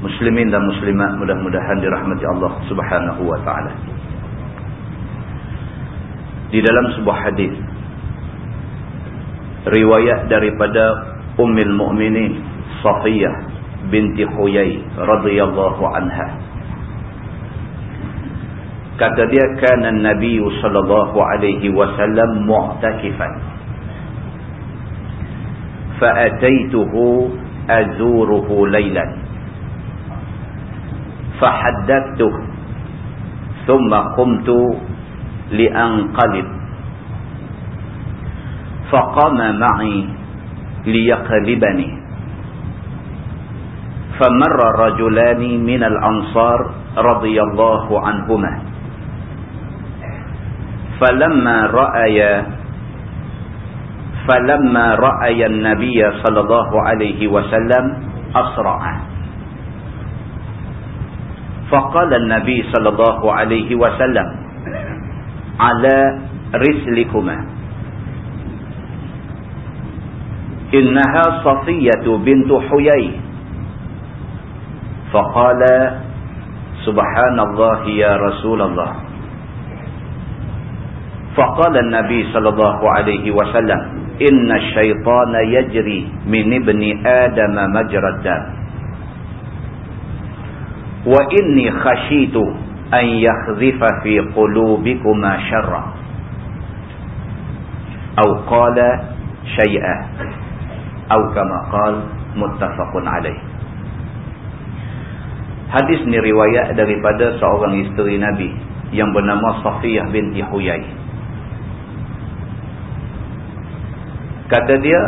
Muslimin dan muslimat mudah-mudahan dirahmati Allah Subhanahu wa taala. Di dalam sebuah hadis riwayat daripada Ummul Mukminin Safiyah binti Huyai radhiyallahu anha kata dia kana Nabi sallallahu alaihi wasallam mu'takifan fa ataituhu azuruhu laylan فحدثته. ثم قمت لأنقلب. فقام معي ليقلبني. فمر رجلان من الأنصار رضي الله عنهما. فلما رأي فلما رأي النبي صلى الله عليه وسلم أسرعه. فقال النبي صلى الله عليه وسلم على رسلكما. إنها صفية بنت حيي. فقال سبحان الله يا رسول الله. فقال النبي صلى الله عليه وسلم إن الشيطان يجري من ابن آدم مجرى الدم wa inni khashitu an yakhzifa fi qulubikuma syarra. Aw qala syai'a. Aw kama qala muttafaqun alaih. Hadis ni riwayat daripada seorang isteri nabi yang bernama Safiyah binti Huyai. Kata dia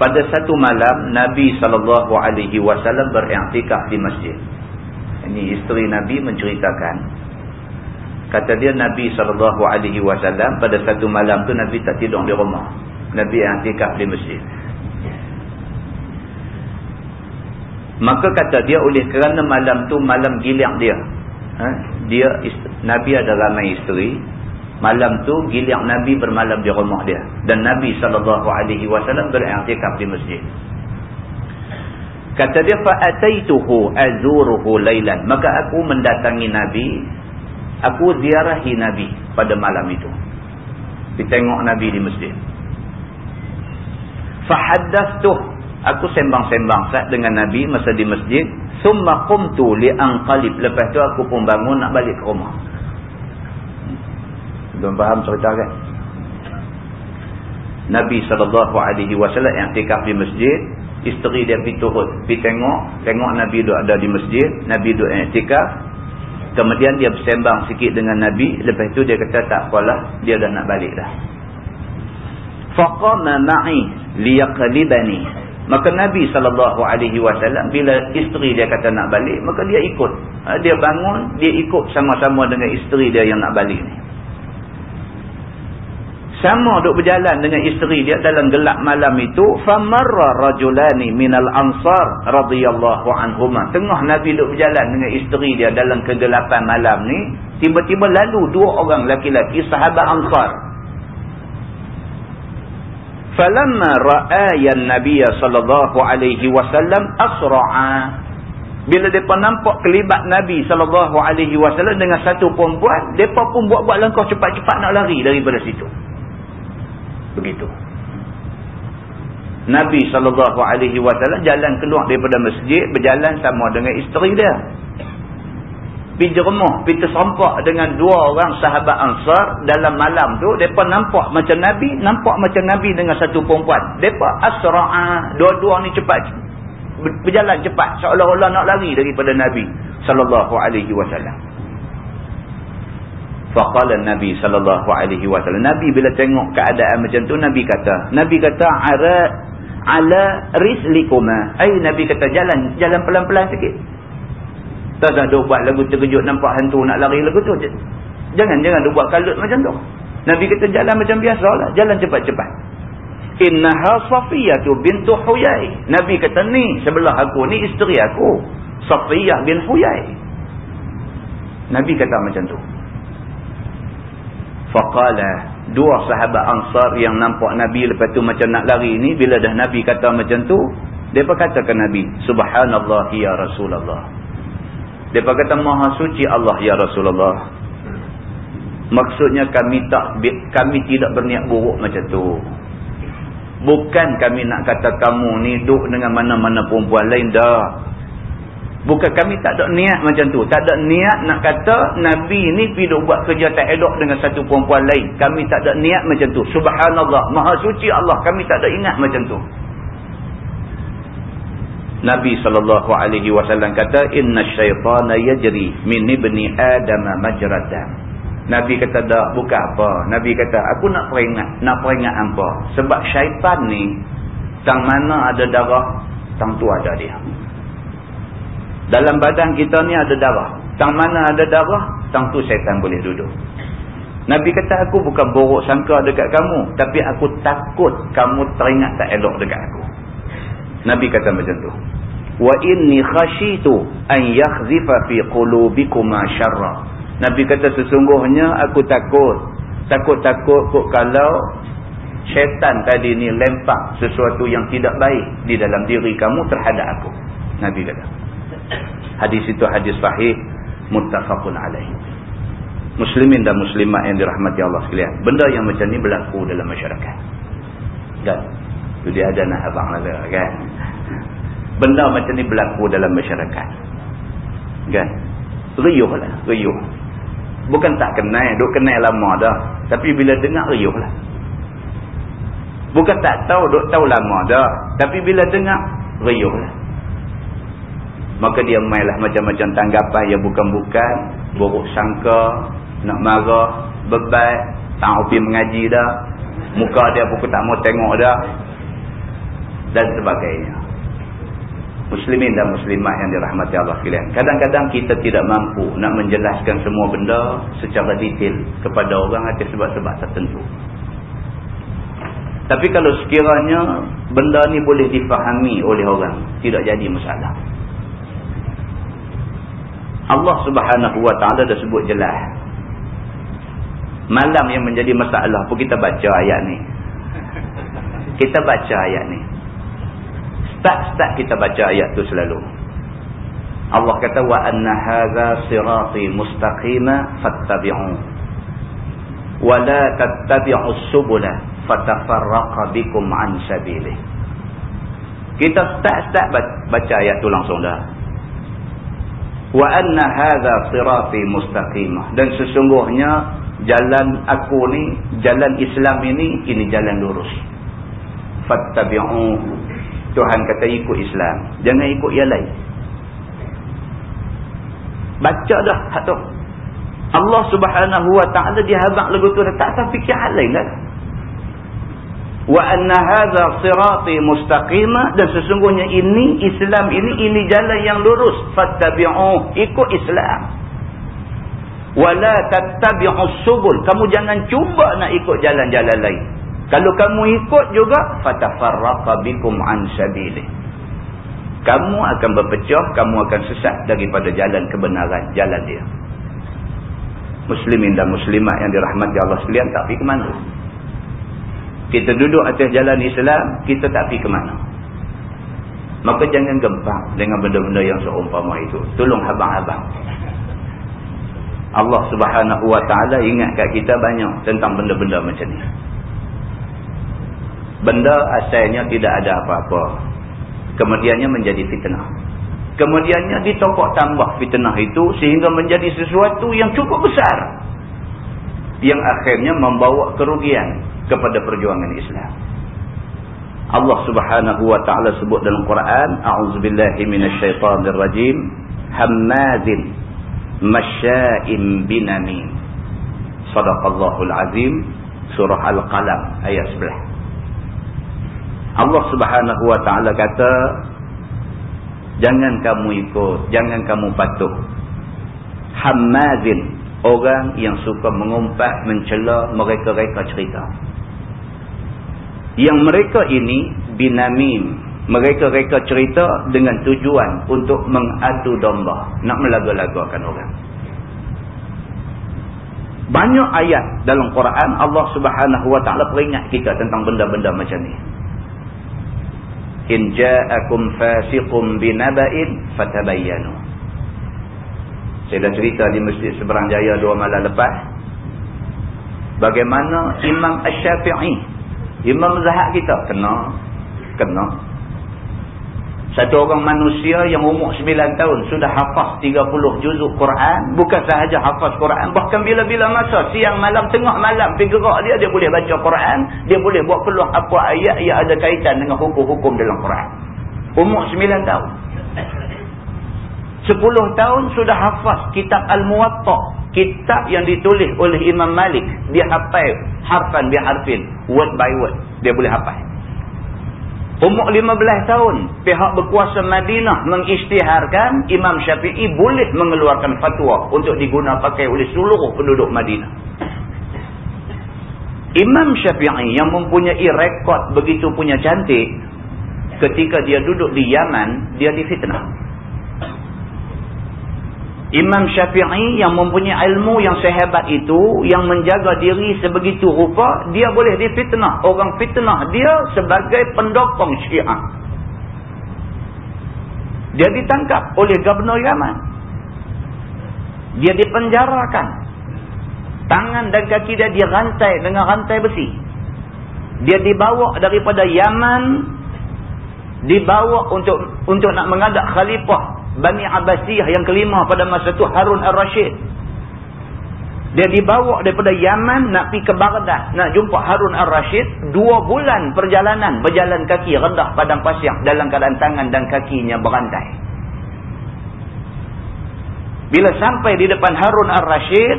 pada satu malam Nabi sallallahu alaihi wasallam beriktikaf di masjid ini isteri Nabi menceritakan. Kata dia Nabi SAW pada satu malam tu Nabi tak tidur di rumah. Nabi yang tikap di masjid. Maka kata dia oleh kerana malam tu malam giliang dia. Ha? dia Nabi ada ramai isteri. Malam tu giliang Nabi bermalam di rumah dia. Dan Nabi SAW beriktikaf di masjid. Kata dia fa'ataituhu azuruhu lailan. Maka aku mendatangi Nabi. Aku ziarahi Nabi pada malam itu. Ditengok Nabi di masjid. Fahaddastuh. Aku sembang-sembang sat dengan Nabi masa di masjid. Summa qumtu li'anqalib. Lepas tu aku pun bangun nak balik ke rumah. Tuan faham cerita kan? Nabi SAW yang tikaf di masjid isteri dia pergi turut pergi tengok tengok Nabi duduk ada di masjid Nabi duduk iktikaf kemudian dia bersembang sikit dengan Nabi. Lepas itu dia kata tak apalah dia dah nak balik dah. Faqama ma'i liyaqlibani maka Nabi SAW bila isteri dia kata nak balik maka dia ikut. Ha, dia bangun dia ikut sama-sama dengan isteri dia yang nak balik ni sama duk berjalan dengan isteri dia dalam gelap malam itu famarra rajulani minal ansar radhiyallahu anhuma. Tengah nabi duk berjalan dengan isteri dia dalam kegelapan malam ni tiba-tiba lalu dua orang laki-laki sahabat ansar. Falamma ra'aya an-nabiy sallallahu alaihi wasallam asra'a. Bila depa nampak kelibat nabi sallallahu alaihi wasallam dengan satu perempuan depa pun buat-buat langkah cepat-cepat nak lari daripada situ begitu. Nabi SAW jalan keluar daripada masjid berjalan sama dengan isteri dia. pergi jermuh, pergi terserempak dengan dua orang sahabat ansar dalam malam tu, mereka nampak macam Nabi, nampak macam Nabi dengan satu perempuan. Mereka asra'a, dua-dua ni cepat, berjalan cepat, seolah-olah nak lari daripada Nabi wasallam. Faqala Nabi sallallahu alaihi wasallam. Nabi bila tengok keadaan macam tu, Nabi kata, Nabi kata, ara ala rislikuma. Ai Nabi kata jalan, jalan pelan-pelan sikit. Tak ada buat lagu terkejut nampak hantu nak lari lagu tu. Jangan jangan buat kalut macam tu. Nabi kata jalan macam biasa lah. Jalan cepat-cepat. Innaha Safiyatu bintu Huyai. Nabi kata ni sebelah aku ni isteri aku. Safiyah bin Huyai. Nabi kata macam tu. Faqala dua sahabat ansar yang nampak Nabi lepas tu macam nak lari ni. Bila dah Nabi kata macam tu. Dia katakan Nabi. Subhanallah ya Rasulullah. Dia kata maha suci Allah ya Rasulullah. Maksudnya kami tak kami tidak berniat buruk macam tu. Bukan kami nak kata kamu ni duduk dengan mana-mana perempuan lain dah. Bukan kami tak ada niat macam tu. Tak ada niat nak kata Nabi ni pergi buat kerja tak elok dengan satu perempuan lain. Kami tak ada niat macam tu. Subhanallah. Maha suci Allah. Kami tak ada ingat macam tu. Nabi wasallam kata inna syaitana yajri min ibni adam majradan. Nabi kata dak bukan apa. Nabi kata aku nak peringat, nak peringat apa? Sebab syaitan ni tang mana ada darah, tang tu ada dia. Dalam badan kita ni ada darah. Tang mana ada darah, tang tu syaitan boleh duduk. Nabi kata aku bukan borok sangka dekat kamu, tapi aku takut kamu teringat tak elok dekat aku. Nabi kata macam tu. Wa inni khashitu an yakhzifa fi qulubikuma syarra. Nabi kata sesungguhnya aku takut. Takut-takut kok kalau syaitan tadi ni lempak sesuatu yang tidak baik di dalam diri kamu terhadap aku. Nabi kata. Hadis itu hadis sahih muttafaqun alaih. Muslimin dan muslimat yang dirahmati Allah sekalian. Benda yang macam ni berlaku dalam masyarakat. Dan dia ada nak abang lah kan. Benda macam ni berlaku dalam masyarakat. Kan? Riuh lah. Riuh. Bukan tak kenal. Duk kenal lama dah. Tapi bila dengar riuh lah. Bukan tak tahu. Duk tahu lama dah. Tapi bila dengar riuh lah. Maka dia mainlah macam-macam tanggapan yang bukan-bukan. Buruk sangka. Nak marah. Bebat. Tak pergi mengaji dah. Muka dia pun tak mau tengok dah dan sebagainya. Muslimin dan muslimat yang dirahmati Allah sekalian. Kadang-kadang kita tidak mampu nak menjelaskan semua benda secara detail kepada orang atas sebab-sebab tertentu. Tapi kalau sekiranya benda ni boleh difahami oleh orang, tidak jadi masalah. Allah subhanahu wa ta'ala dah sebut jelas. Malam yang menjadi masalah pun kita baca ayat ni. Kita baca ayat ni. Start-start kita baca ayat tu selalu. Allah kata hadza sirati mustaqima fattabi'u. Wa la tattabi'us subula fatafarraqa bikum an sabilih. Kita start-start baca ayat tu langsung dah. Wa anna hadza sirati mustaqima dan sesungguhnya jalan aku ni, jalan Islam ini ini jalan lurus. Fattabi'u Tuhan kata ikut Islam. Jangan ikut yang lain. Baca dah hak tu. Allah subhanahu wa ta'ala dia habak lagu tu. Tak tahu fikir hal lain lah. Wa anna hadha sirati mustaqimah. Dan sesungguhnya ini Islam ini, ini jalan yang lurus. Fattabi'uh. Ikut Islam. Wa la tattabi'us subul. Kamu jangan cuba nak ikut jalan-jalan lain. Kalau kamu ikut juga fatafarraqa bikum an sabilih. Kamu akan berpecah, kamu akan sesat daripada jalan kebenaran, jalan dia. Muslimin dan muslimat yang dirahmati Allah sekalian tak pergi ke mana? Kita duduk atas jalan Islam, kita tak pergi ke mana? Maka jangan gempang dengan benda-benda yang seumpama itu. Tolong abang-abang. Allah subhanahu wa ta'ala ingat kat kita banyak tentang benda-benda macam ni benda asalnya tidak ada apa-apa kemudiannya menjadi fitnah Kemudiannya ditokok tambah fitnah itu sehingga menjadi sesuatu yang cukup besar. Yang akhirnya membawa kerugian kepada perjuangan Islam. Allah subhanahu wa ta'ala sebut dalam Quran. A'udzubillahi minasyaitanirrajim. Hammazin. Masya'im binami. Sadaqallahul azim. Surah Al-Qalam ayat 11. Allah subhanahu wa ta'ala kata Jangan kamu ikut, jangan kamu patuh. Hamazin, orang yang suka mengumpat, mencela, mereka-reka cerita. Yang mereka ini binamim, mereka-reka cerita dengan tujuan untuk mengadu domba, nak melaga-lagakan orang. Banyak ayat dalam Quran Allah Subhanahu Wa Taala peringat kita tentang benda-benda macam ni. In ja'akum fasiqum binaba'in fatabayyanu. Saya dah cerita di masjid seberang jaya dua malam lepas. Bagaimana Imam Ash-Syafi'i Imam Zahad kita kena kena satu orang manusia yang umur 9 tahun sudah hafaz 30 juzuk Quran. Bukan sahaja hafaz Quran. Bahkan bila-bila masa siang malam tengah malam pergi gerak dia. Dia boleh baca Quran. Dia boleh buat keluar apa ayat yang ada kaitan dengan hukum-hukum dalam Quran. Umur 9 tahun. 10 tahun sudah hafaz kitab Al-Muwatta. Kitab yang ditulis oleh Imam Malik. Dia hafaz harfan biharfin. Word by word. Dia boleh hafaz. Umur 15 tahun, pihak berkuasa Madinah mengisytiharkan Imam Syafi'i boleh mengeluarkan fatwa untuk digunakan pakai oleh seluruh penduduk Madinah. Imam Syafi'i yang mempunyai rekod begitu punya cantik, ketika dia duduk di Yaman, dia difitnah. Imam Syafi'i yang mempunyai ilmu yang sehebat itu, yang menjaga diri sebegitu rupa, dia boleh difitnah. Orang fitnah dia sebagai pendokong syiah. Dia ditangkap oleh Gubernur Yaman. Dia dipenjarakan. Tangan dan kaki dia dirantai dengan rantai besi. Dia dibawa daripada Yaman, dibawa untuk untuk nak mengadap khalifah Bani Abbasiyah yang kelima pada masa itu Harun al-Rashid. Dia dibawa daripada Yaman nak pergi ke Baghdad. Nak jumpa Harun al-Rashid. Dua bulan perjalanan berjalan kaki rendah padang pasir dalam keadaan tangan dan kakinya berantai. Bila sampai di depan Harun al-Rashid.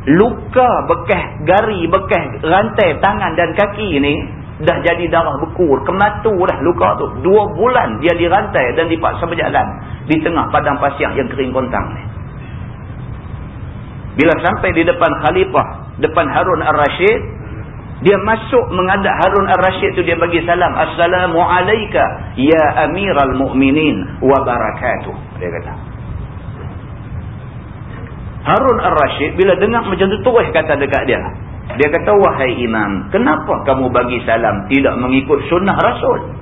Luka bekas gari, bekas rantai tangan dan kaki ini dah jadi darah bekur, kematu dah luka tu. Dua bulan dia dirantai dan dipaksa berjalan di tengah padang pasir yang kering kontang ni. Bila sampai di depan khalifah, depan Harun al-Rashid, dia masuk mengadap Harun al-Rashid tu dia bagi salam. Assalamualaikum ya amiral mu'minin wa barakatuh. Dia kata. Harun al-Rashid bila dengar macam tu terus kata dekat dia. Dia kata, wahai imam, kenapa kamu bagi salam tidak mengikut sunnah Rasul?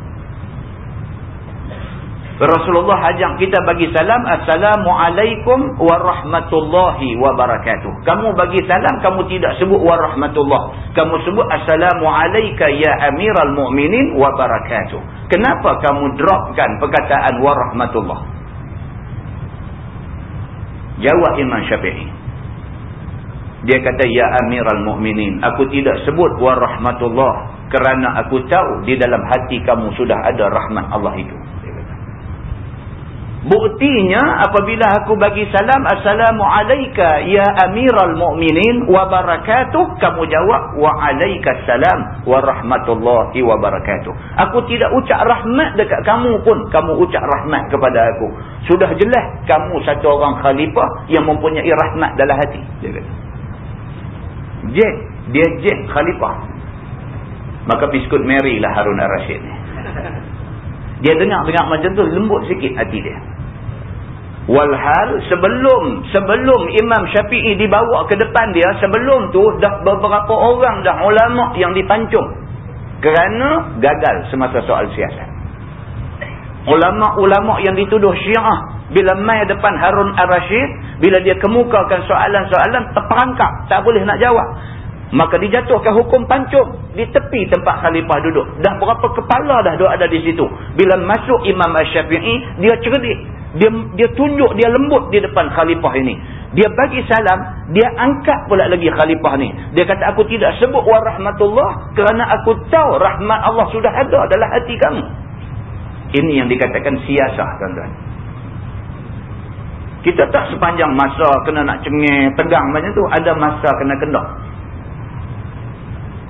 Rasulullah ajak kita bagi salam, Assalamualaikum warahmatullahi wabarakatuh. Kamu bagi salam, kamu tidak sebut warahmatullah. Kamu sebut Assalamualaikum ya amiral mu'minin wabarakatuh. Kenapa kamu dropkan perkataan warahmatullah? Jawab Imam Syafi'i. Dia kata, Ya Amiral Mu'minin, aku tidak sebut wa rahmatullah kerana aku tahu di dalam hati kamu sudah ada rahmat Allah itu. Buktinya apabila aku bagi salam Assalamualaikum ya amiral mu'minin wa barakatuh Kamu jawab wa alaikassalam wa rahmatullahi wa barakatuh. Aku tidak ucap rahmat dekat kamu pun Kamu ucap rahmat kepada aku. Sudah jelas kamu satu orang khalifah yang mempunyai rahmat dalam hati. Dia kata Jet. Dia jet khalifah. Maka biskut Mary lah Harun al-Rashid ni. Dia dengar-dengar macam tu, lembut sikit hati dia. Walhal sebelum sebelum Imam Syafi'i dibawa ke depan dia, sebelum tu dah beberapa orang dah ulama yang dipancung. Kerana gagal semasa soal siasat. Ulama-ulama yang dituduh syiah bila mai depan Harun al-Rashid, bila dia kemukakan soalan-soalan, terperangkap. Tak boleh nak jawab. Maka dijatuhkan hukum pancung di tepi tempat khalifah duduk. Dah berapa kepala dah duduk ada di situ. Bila masuk Imam Al-Syafi'i, dia cerdik. Dia dia tunjuk, dia lembut di depan khalifah ini. Dia bagi salam, dia angkat pula lagi khalifah ni. Dia kata, aku tidak sebut wa rahmatullah kerana aku tahu rahmat Allah sudah ada dalam hati kamu. Ini yang dikatakan siasah, tuan-tuan. Kita tak sepanjang masa kena nak cengih, tegang macam tu. Ada masa kena kendak.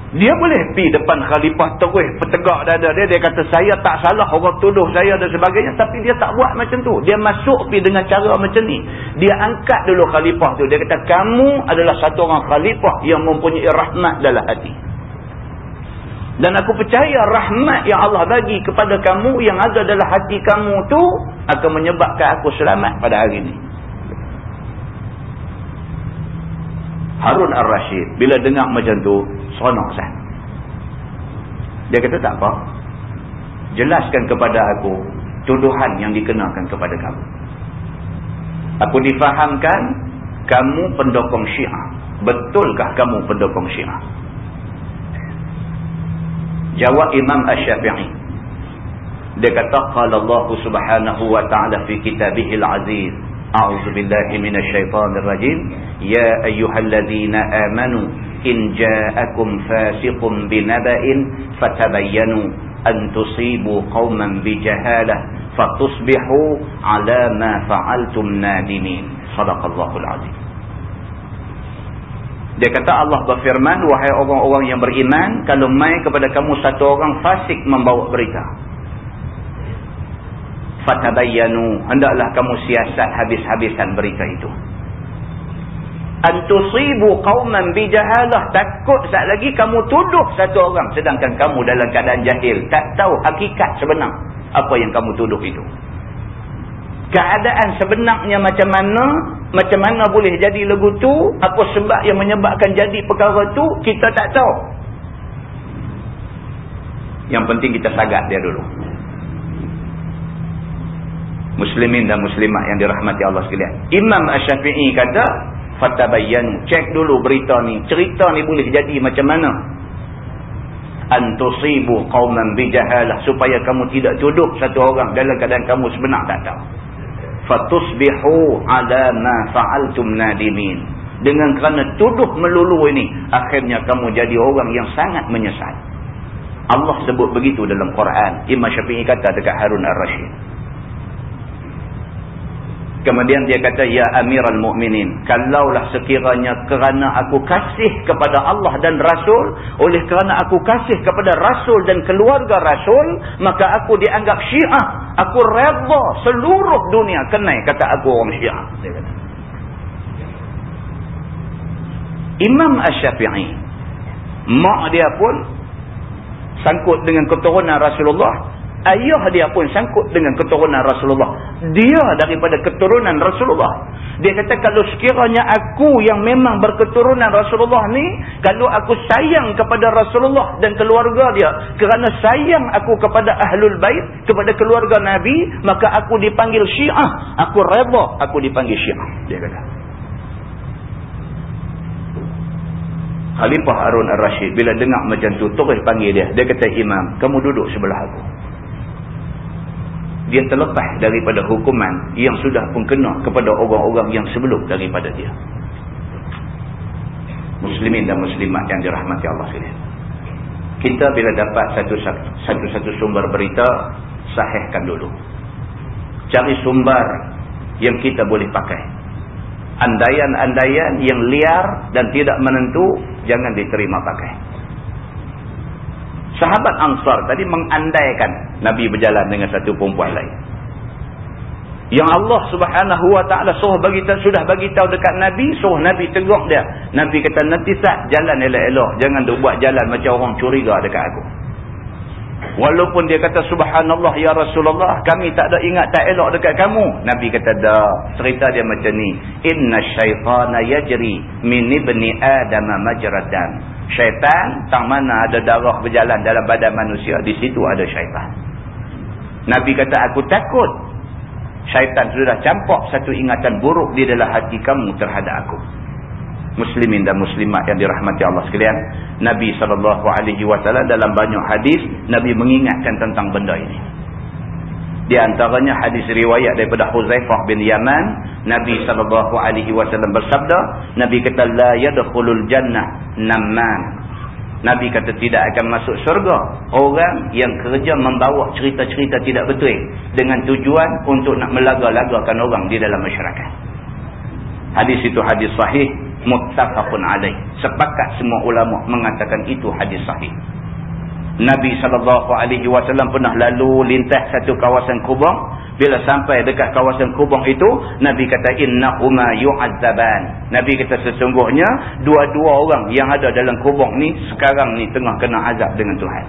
Dia boleh pi depan khalifah terus petegak dada dia. Dia kata saya tak salah orang tuduh saya dan sebagainya. Tapi dia tak buat macam tu. Dia masuk pi dengan cara macam ni. Dia angkat dulu khalifah tu. Dia kata kamu adalah satu orang khalifah yang mempunyai rahmat dalam hati. Dan aku percaya rahmat yang Allah bagi kepada kamu yang ada dalam hati kamu tu akan menyebabkan aku selamat pada hari ini. Harun al-Rashid bila dengar macam tu seronok sah. Dia kata tak apa. Jelaskan kepada aku tuduhan yang dikenakan kepada kamu. Aku difahamkan kamu pendokong syiah. Betulkah kamu pendokong syiah? Jawab Imam Ash-Syafi'i. Dia kata, Qala Allah subhanahu wa ta'ala fi kitabihil aziz. A'udzu billahi minasyaitonir rajim. Ya ayyuhalladzina amanu in ja'akum fasiqun binaba'in fatabayyanu an tusibu qauman bijahalah fatusbihu 'ala ma fa'altum nadimin sadaqallahul azim dia kata Allah berfirman wahai orang-orang yang beriman kalau mai kepada kamu satu orang fasik membawa berita. Fatabayyanu hendaklah kamu siasat habis-habisan berita itu. Antusibu qauman bijahalah takut sat lagi kamu tuduh satu orang sedangkan kamu dalam keadaan jahil. Tak tahu hakikat sebenar apa yang kamu tuduh itu. Keadaan sebenarnya macam mana macam mana boleh jadi lagu tu? Apa sebab yang menyebabkan jadi perkara tu? Kita tak tahu. Yang penting kita sagat dia dulu. Muslimin dan muslimat yang dirahmati Allah sekalian. Imam Ash-Syafi'i kata fatabayyanu. Cek dulu berita ni. Cerita ni boleh jadi macam mana? Antusibu qauman bijahalah supaya kamu tidak tuduh satu orang dalam keadaan kamu sebenar tak tahu fatusbihu ala ma fa'altum nadimin. Dengan kerana tuduh melulu ini akhirnya kamu jadi orang yang sangat menyesal. Allah sebut begitu dalam Quran. Imam Syafi'i kata dekat Harun Ar-Rashid Kemudian dia kata, Ya Amiral Mu'minin, kalaulah sekiranya kerana aku kasih kepada Allah dan Rasul, oleh kerana aku kasih kepada Rasul dan keluarga Rasul, maka aku dianggap syiah. Aku reda seluruh dunia kenai kata aku orang syiah. Imam Ash-Syafi'i, mak dia pun sangkut dengan keturunan Rasulullah, ayah dia pun sangkut dengan keturunan Rasulullah. Dia daripada keturunan Rasulullah. Dia kata kalau sekiranya aku yang memang berketurunan Rasulullah ni, kalau aku sayang kepada Rasulullah dan keluarga dia, kerana sayang aku kepada Ahlul Bait, kepada keluarga Nabi, maka aku dipanggil Syiah. Aku reda aku dipanggil Syiah. Dia kata. Khalifah Harun Ar-Rashid bila dengar macam tu terus panggil dia. Dia kata, "Imam, kamu duduk sebelah aku." Dia terlepas daripada hukuman yang sudah pun kena kepada orang-orang yang sebelum daripada dia. Muslimin dan muslimat yang dirahmati Allah sekalian. Kita bila dapat satu-satu sumber berita, sahihkan dulu. Cari sumber yang kita boleh pakai. Andaian-andaian yang liar dan tidak menentu, jangan diterima pakai. Sahabat Ansar tadi mengandaikan Nabi berjalan dengan satu perempuan lain. Yang Allah subhanahu wa ta'ala suruh bagi, sudah bagi tahu dekat Nabi, suruh Nabi tegur dia. Nabi kata, nanti tak jalan elok-elok. Jangan buat jalan macam orang curiga dekat aku. Walaupun dia kata, subhanallah ya Rasulullah, kami tak ada ingat tak elok dekat kamu. Nabi kata, dah. Cerita dia macam ni. Inna syaitana yajri min ibni adama majradan syaitan tang mana ada darah berjalan dalam badan manusia di situ ada syaitan Nabi kata aku takut syaitan sudah campak satu ingatan buruk di dalam hati kamu terhadap aku muslimin dan muslimat yang dirahmati Allah sekalian Nabi SAW dalam banyak hadis Nabi mengingatkan tentang benda ini Di antaranya hadis riwayat daripada Huzaifah bin Yaman, Nabi wasallam bersabda, Nabi kata la yadkhulul jannah namman. Nabi kata tidak akan masuk syurga orang yang kerja membawa cerita-cerita tidak betul dengan tujuan untuk nak melaga-lagakan orang di dalam masyarakat. Hadis itu hadis sahih muttafaqun alaih. Sepakat semua ulama mengatakan itu hadis sahih. Nabi SAW pernah lalu lintas satu kawasan kubang. Bila sampai dekat kawasan kubang itu, Nabi kata, Innahuma yu'adzaban. Nabi kata sesungguhnya, dua-dua orang yang ada dalam kubang ni, sekarang ni tengah kena azab dengan Tuhan.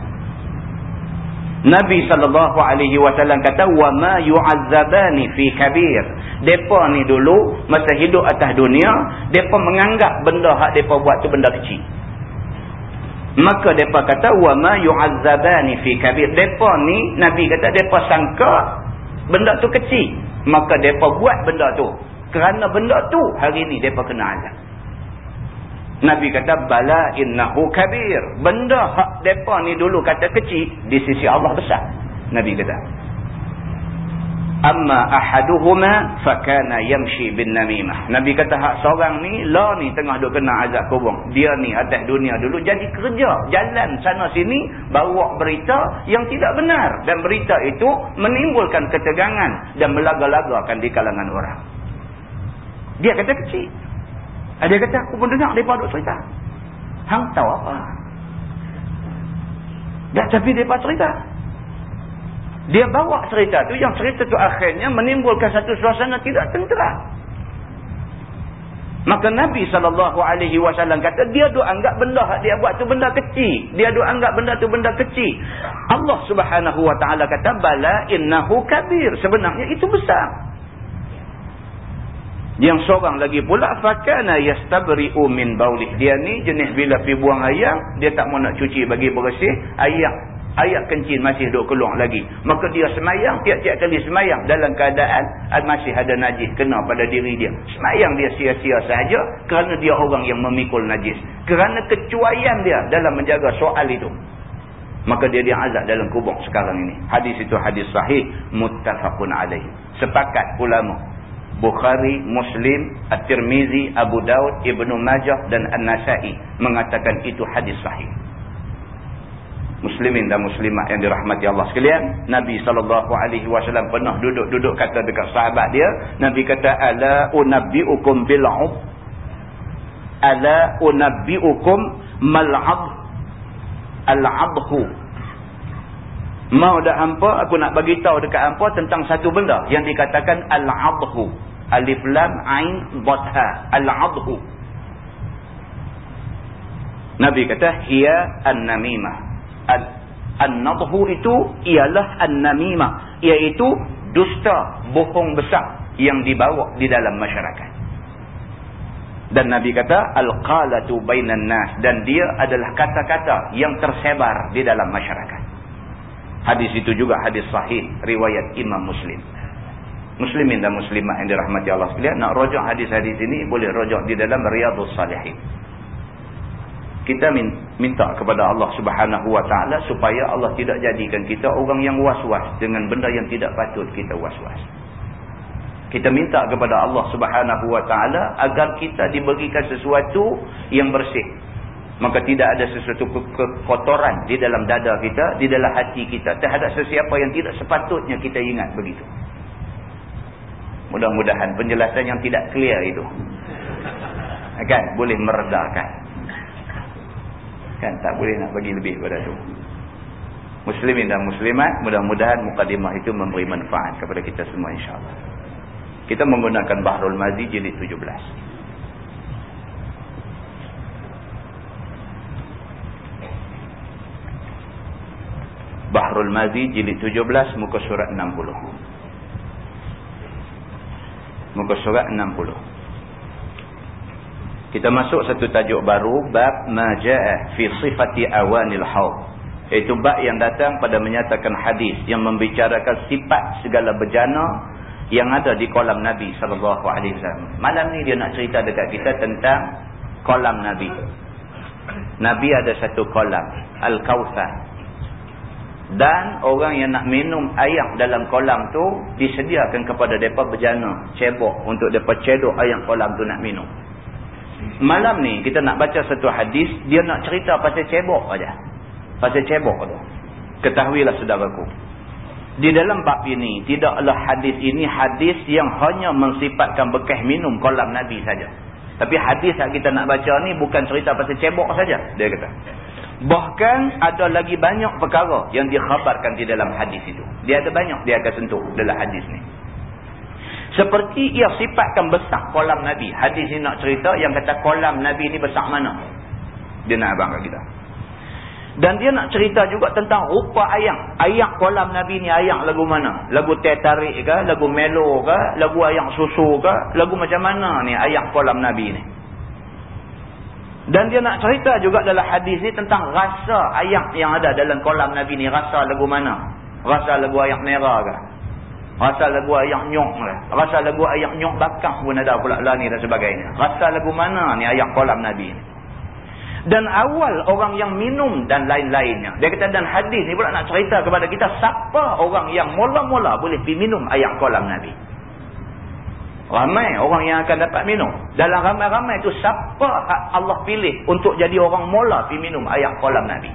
Nabi sallallahu alaihi wasallam kata wa ma yu'azzabani fi kabir. Depa ni dulu masa hidup atas dunia, depa menganggap benda hak depa buat tu benda kecil. Maka depa kata wa ma yu'azzabani fi kabir. Depa ni Nabi kata depa sangka benda tu kecil, maka depa buat benda tu. Kerana benda tu hari ni depa kena azab. Nabi kata bala innahu kabir. Benda hak depa ni dulu kata kecil di sisi Allah besar. Nabi kata amma ahaduhuma fakana yamshi bin namimah. Nabi kata hak seorang ni la ni tengah duk kena azab kubur. Dia ni atas dunia dulu jadi kerja jalan sana sini bawa berita yang tidak benar. Dan berita itu menimbulkan ketegangan dan melaga-lagakan di kalangan orang. Dia kata kecil dia kata aku pun dengar depa duk cerita hang tahu apa dah tapi depa cerita dia bawa cerita tu yang cerita tu akhirnya menimbulkan satu suasana tidak tentera. Maka Nabi SAW kata dia duk anggap benda dia buat tu benda kecil. Dia duk anggap benda tu benda kecil. Allah Taala kata bala innahu kabir. Sebenarnya itu besar. Yang seorang lagi pula fakana yastabri'u min baulih. Dia ni jenis bila pi buang ayam, dia tak mau nak cuci bagi bersih, ayam ayat kencing masih duk keluar lagi. Maka dia semayang, tiap-tiap kali semayang dalam keadaan masih ada najis kena pada diri dia. Semayang dia sia-sia sahaja kerana dia orang yang memikul najis. Kerana kecuaian dia dalam menjaga soal itu. Maka dia diazab dalam kubur sekarang ini. Hadis itu hadis sahih, muttafaqun alaih. Sepakat ulama. Bukhari, Muslim, At-Tirmizi, Abu Daud, Ibnu Majah dan An-Nasai mengatakan itu hadis sahih. Muslimin dan muslimat yang dirahmati Allah sekalian Nabi SAW pernah duduk-duduk kata dekat sahabat dia Nabi kata ala unabbi'ukum bil'ub ala unabbi'ukum mal'ab al'abhu mau dah hampa aku nak bagi tahu dekat hampa tentang satu benda yang dikatakan al'abhu alif lam ain dhatha al'abhu Nabi kata hiya an-namimah An-nadhu itu ialah an-namimah. Iaitu dusta, bohong besar yang dibawa di dalam masyarakat. Dan Nabi kata, Al-qalatu bainan nas. Dan dia adalah kata-kata yang tersebar di dalam masyarakat. Hadis itu juga hadis sahih. Riwayat Imam Muslim. Muslimin dan muslimah yang dirahmati Allah sekalian. Nak rojok hadis-hadis ini, boleh rojok di dalam Riyadus Salihin kita minta kepada Allah subhanahu wa ta'ala supaya Allah tidak jadikan kita orang yang was-was dengan benda yang tidak patut kita was-was. Kita minta kepada Allah subhanahu wa ta'ala agar kita diberikan sesuatu yang bersih. Maka tidak ada sesuatu kekotoran di dalam dada kita, di dalam hati kita terhadap sesiapa yang tidak sepatutnya kita ingat begitu. Mudah-mudahan penjelasan yang tidak clear itu. Kan? Boleh meredakan. Kan tak boleh nak bagi lebih pada tu. Muslimin dan muslimat, mudah-mudahan mukadimah itu memberi manfaat kepada kita semua insya-Allah. Kita menggunakan Bahrul Mazi jilid 17. Bahrul Mazi jilid 17 muka surat 60. Muka surat 60. Kita masuk satu tajuk baru bab majaa fi sifati awanil haud. Itu bab yang datang pada menyatakan hadis yang membicarakan sifat segala bejana yang ada di kolam Nabi wasallam. Malam ni dia nak cerita dekat kita tentang kolam Nabi. Nabi ada satu kolam, Al-Kautsar. Dan orang yang nak minum air dalam kolam tu disediakan kepada mereka berjana, cebok untuk mereka cedok air kolam tu nak minum. Malam ni kita nak baca satu hadis, dia nak cerita pasal cebok aja. Pasal cebok tu. Ketahuilah saudaraku. Di dalam bab ini, tidaklah hadis ini hadis yang hanya mensifatkan bekas minum kolam Nabi saja. Tapi hadis yang kita nak baca ni bukan cerita pasal cebok saja, dia kata. Bahkan ada lagi banyak perkara yang dikhabarkan di dalam hadis itu. Dia ada banyak dia akan sentuh dalam hadis ni. Seperti ia sifatkan besar kolam Nabi. Hadis ini nak cerita yang kata kolam Nabi ni besar mana. Dia nak abang kat kita. Dan dia nak cerita juga tentang rupa ayam. Ayam kolam Nabi ni ayam lagu mana? Lagu teh tarik ke? Lagu melo ke? Lagu ayam susu ke? Lagu macam mana ni ayam kolam Nabi ni? Dan dia nak cerita juga dalam hadis ni tentang rasa ayam yang ada dalam kolam Nabi ni. Rasa lagu mana? Rasa lagu ayam merah ke? Rasa lagu ayam nyok ke? Rasa lagu ayam nyok bakang pun ada pula lah ni dan sebagainya. Rasa lagu mana ni ayam kolam Nabi ni? Dan awal orang yang minum dan lain-lainnya. Dia kata dan hadis ni pula nak cerita kepada kita. Siapa orang yang mula-mula boleh pergi minum ayam kolam Nabi? Ramai orang yang akan dapat minum. Dalam ramai-ramai itu siapa Allah pilih untuk jadi orang mula pergi minum air kolam Nabi.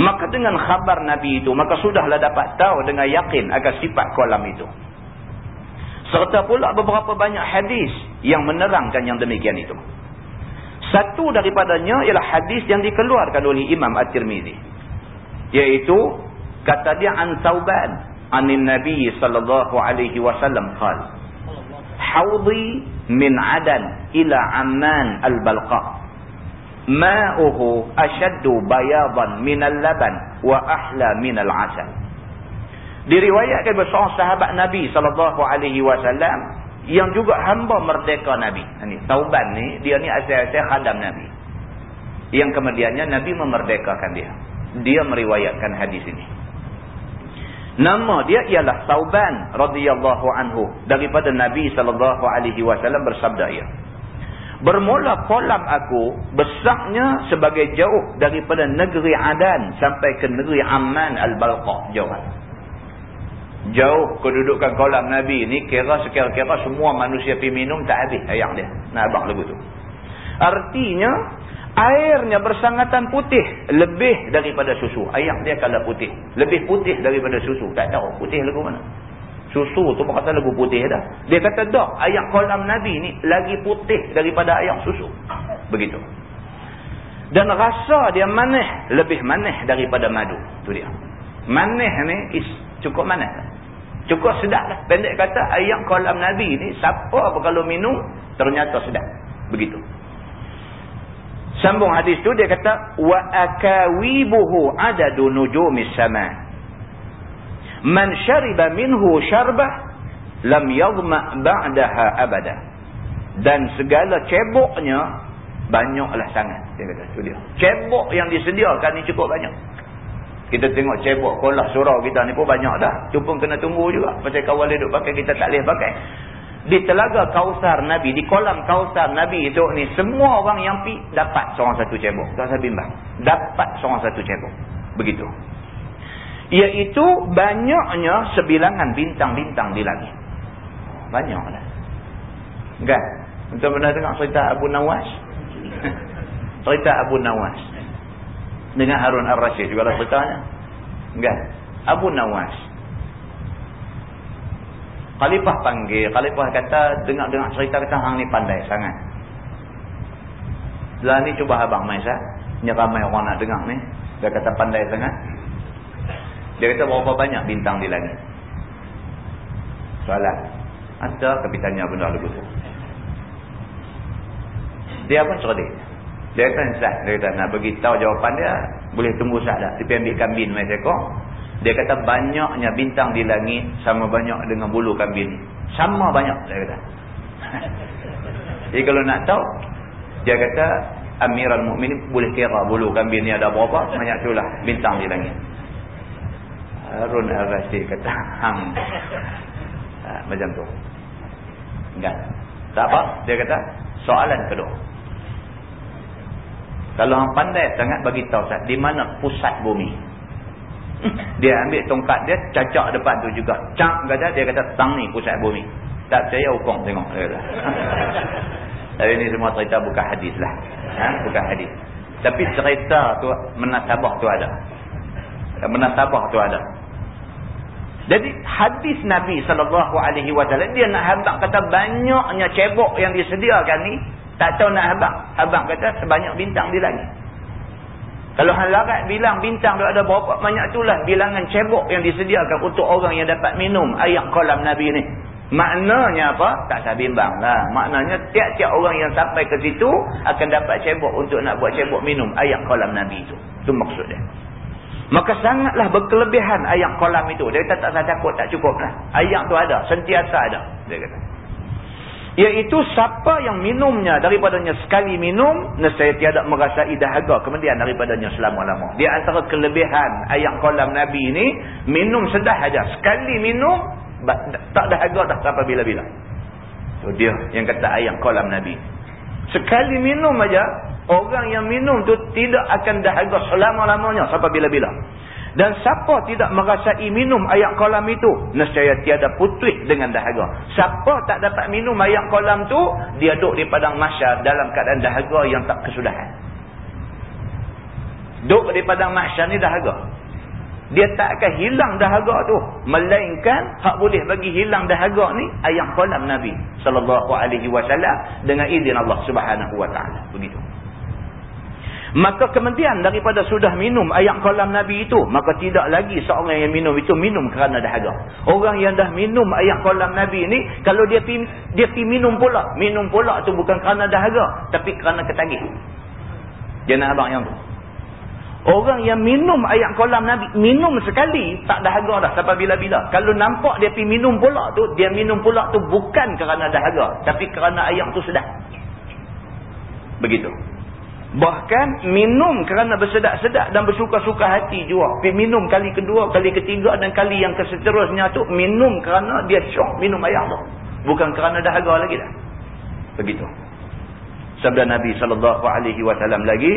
Maka dengan khabar Nabi itu, maka sudahlah dapat tahu dengan yakin akan sifat kolam itu. Serta pula beberapa banyak hadis yang menerangkan yang demikian itu. Satu daripadanya ialah hadis yang dikeluarkan oleh Imam At-Tirmizi. Iaitu, kata dia an Tauban, anin Nabi sallallahu alaihi wasallam qala hawdi min adan ila amman al-balqa. Ma'uhu ashaddu bayadan min al-laban wa ahla min al-asal diriwayatkan bersama sahabat Nabi sallallahu alaihi wasallam yang juga hamba merdeka Nabi. Ini tauban ni dia ni asal-asal khadam Nabi. Yang kemudiannya Nabi memerdekakan dia. Dia meriwayatkan hadis ini Nama dia ialah Sauban radhiyallahu anhu daripada Nabi sallallahu alaihi wasallam bersabda ia. Bermula kolam aku besarnya sebagai jauh daripada negeri Adan sampai ke negeri Amman al-Balqa jauh. Jauh kedudukan kolam Nabi ni kira sekira-kira semua manusia pergi minum tak habis ayam dia. Nak abang lagu tu. Artinya airnya bersangatan putih lebih daripada susu. Ayam dia kalau putih. Lebih putih daripada susu. Tak tahu putih lagu mana? Susu tu kata lagu putih dah. Dia kata tak ayam kolam Nabi ni lagi putih daripada ayam susu. Begitu. Dan rasa dia manis lebih manis daripada madu. Tu dia. Manis ni is cukup manis. Cukup sedap lah. Pendek kata ayam kolam Nabi ni siapa apa kalau minum ternyata sedap. Begitu Sambung hadis tu dia kata wa akawibuhu adadu nujumis sama. Man syariba minhu syarbah lam yadhma ba'daha abada. Dan segala ceboknya banyaklah sangat dia kata tu dia. Cebok yang disediakan ni cukup banyak. Kita tengok cebok kolah surau kita ni pun banyak dah. Tu pun kena tunggu juga. Pasal kawan dia duk pakai kita tak boleh pakai di telaga kausar Nabi, di kolam kausar Nabi itu ni semua orang yang pi dapat seorang satu cebok. Tak usah bimbang. Dapat seorang satu cebok. Begitu. Iaitu banyaknya sebilangan bintang-bintang di langit. Banyaklah. Kan? Kita pernah dengar cerita Abu Nawas? cerita Abu Nawas. Dengan Harun Ar-Rashid juga lah ceritanya. Kan? Abu Nawas. Khalifah panggil, Khalifah kata dengar-dengar cerita kata hang ni pandai sangat. Setelah ni cuba abang mai sah. Ni ramai orang nak dengar ni. Dia kata pandai sangat. Dia kata berapa banyak bintang di langit. Soalan. Ada tapi tanya benda lagu tu. Dia pun cerdik. Dia kata sah. Dia kata nak beritahu jawapan dia. Boleh tunggu sah dah. Tapi ambil kambing mai sekor. Dia kata banyaknya bintang di langit sama banyak dengan bulu kambing. Sama banyak dia kata. Jadi kalau nak tahu dia kata Amirul Mukminin boleh kira bulu kambing ni ada berapa banyak itulah bintang di langit. Harun Al-Rasyid kata hang ha, macam tu. Enggak. Tak apa dia kata soalan kedua. Kalau hang pandai sangat bagi tahu di mana pusat bumi? Dia ambil tongkat dia, cacak depan tu juga. Cak kata, dia kata, tang ni pusat bumi. Tak percaya hukum tengok. Tapi ini semua cerita bukan hadis lah. Ha? Bukan hadis. Tapi cerita tu, menasabah tu ada. Menasabah tu ada. Jadi hadis Nabi SAW, dia nak habak kata banyaknya cebok yang disediakan ni, tak tahu nak habak. Habak kata sebanyak bintang di langit. Kalau hal larat bilang bintang tu ada berapa banyak itulah bilangan cebok yang disediakan untuk orang yang dapat minum air kolam Nabi ni. Maknanya apa? Tak saya bimbang lah. Maknanya tiap-tiap orang yang sampai ke situ akan dapat cebok untuk nak buat cebok minum air kolam Nabi itu. Itu maksudnya. Maka sangatlah berkelebihan ayat kolam itu. Dia kata tak takut, tak cukup lah. Ayat tu ada, sentiasa ada. Dia kata. Iaitu siapa yang minumnya daripadanya sekali minum, nescaya tiada merasai dahaga kemudian daripadanya selama-lama. Di antara kelebihan ayat kolam Nabi ini, minum sedah aja. Sekali minum, tak dahaga dah sampai bila-bila. Itu dia yang kata ayat kolam Nabi. Sekali minum aja, orang yang minum tu tidak akan dahaga selama-lamanya sampai bila-bila. Dan siapa tidak merasai minum ayat kolam itu, nescaya tiada putih dengan dahaga. Siapa tak dapat minum ayat kolam tu, dia duduk di padang masyar dalam keadaan dahaga yang tak kesudahan. Duduk di padang masyar ni dahaga. Dia tak akan hilang dahaga tu. Melainkan, hak boleh bagi hilang dahaga ni, ayat kolam Nabi SAW dengan izin Allah Subhanahu Wa Taala Begitu. Maka kemudian daripada sudah minum ayat kolam Nabi itu, maka tidak lagi seorang yang minum itu minum kerana dahaga. Orang yang dah minum ayat kolam Nabi ini, kalau dia pi, dia pi minum pula, minum pula tu bukan kerana dahaga, tapi kerana ketagih. Jangan abang yang tu. Orang yang minum ayat kolam Nabi, minum sekali, tak dahaga dah sampai bila-bila. Kalau nampak dia pi minum pula tu, dia minum pula tu bukan kerana dahaga, tapi kerana ayat tu sudah. Begitu. Bahkan minum kerana bersedak-sedak dan bersuka-suka hati juga. Pergi minum kali kedua, kali ketiga dan kali yang keseterusnya tu minum kerana dia syok minum air tu. Bukan kerana dahaga lagi dah. Begitu. Sabda Nabi SAW lagi.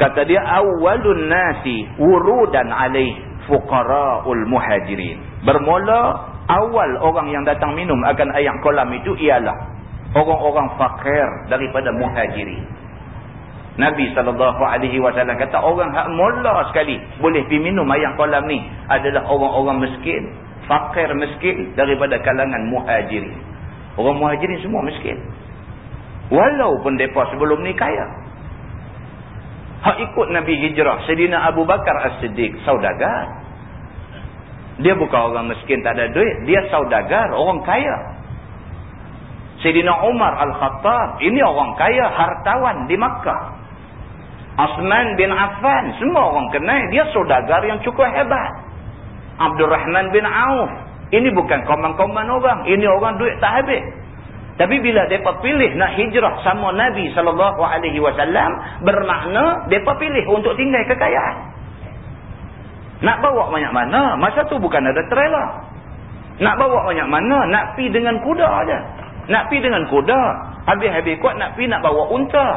Kata dia, awalun nasi wurudan alaih fuqara'ul muhajirin. Bermula awal orang yang datang minum akan ayam kolam itu ialah orang-orang fakir daripada muhajiri. Nabi SAW kata orang hak mula sekali boleh pergi minum ayam kolam ni adalah orang-orang miskin, fakir miskin daripada kalangan muhajiri. Orang muhajiri semua miskin. Walaupun mereka sebelum ni kaya. Hak ikut Nabi hijrah, Sayyidina Abu Bakar As-Siddiq, saudagar. Dia bukan orang miskin tak ada duit, dia saudagar, orang kaya. Sayyidina Umar Al-Khattab. Ini orang kaya, hartawan di Makkah. Osman bin Affan. Semua orang kenal. Dia saudagar yang cukup hebat. Abdul Rahman bin Auf. Ini bukan koman-koman orang. Ini orang duit tak habis. Tapi bila mereka pilih nak hijrah sama Nabi SAW, bermakna mereka pilih untuk tinggal kekayaan. Nak bawa banyak mana? Masa tu bukan ada trailer. Nak bawa banyak mana? Nak pi dengan kuda aja. Nak pi dengan kuda. Habis-habis kuat nak pi nak bawa unta.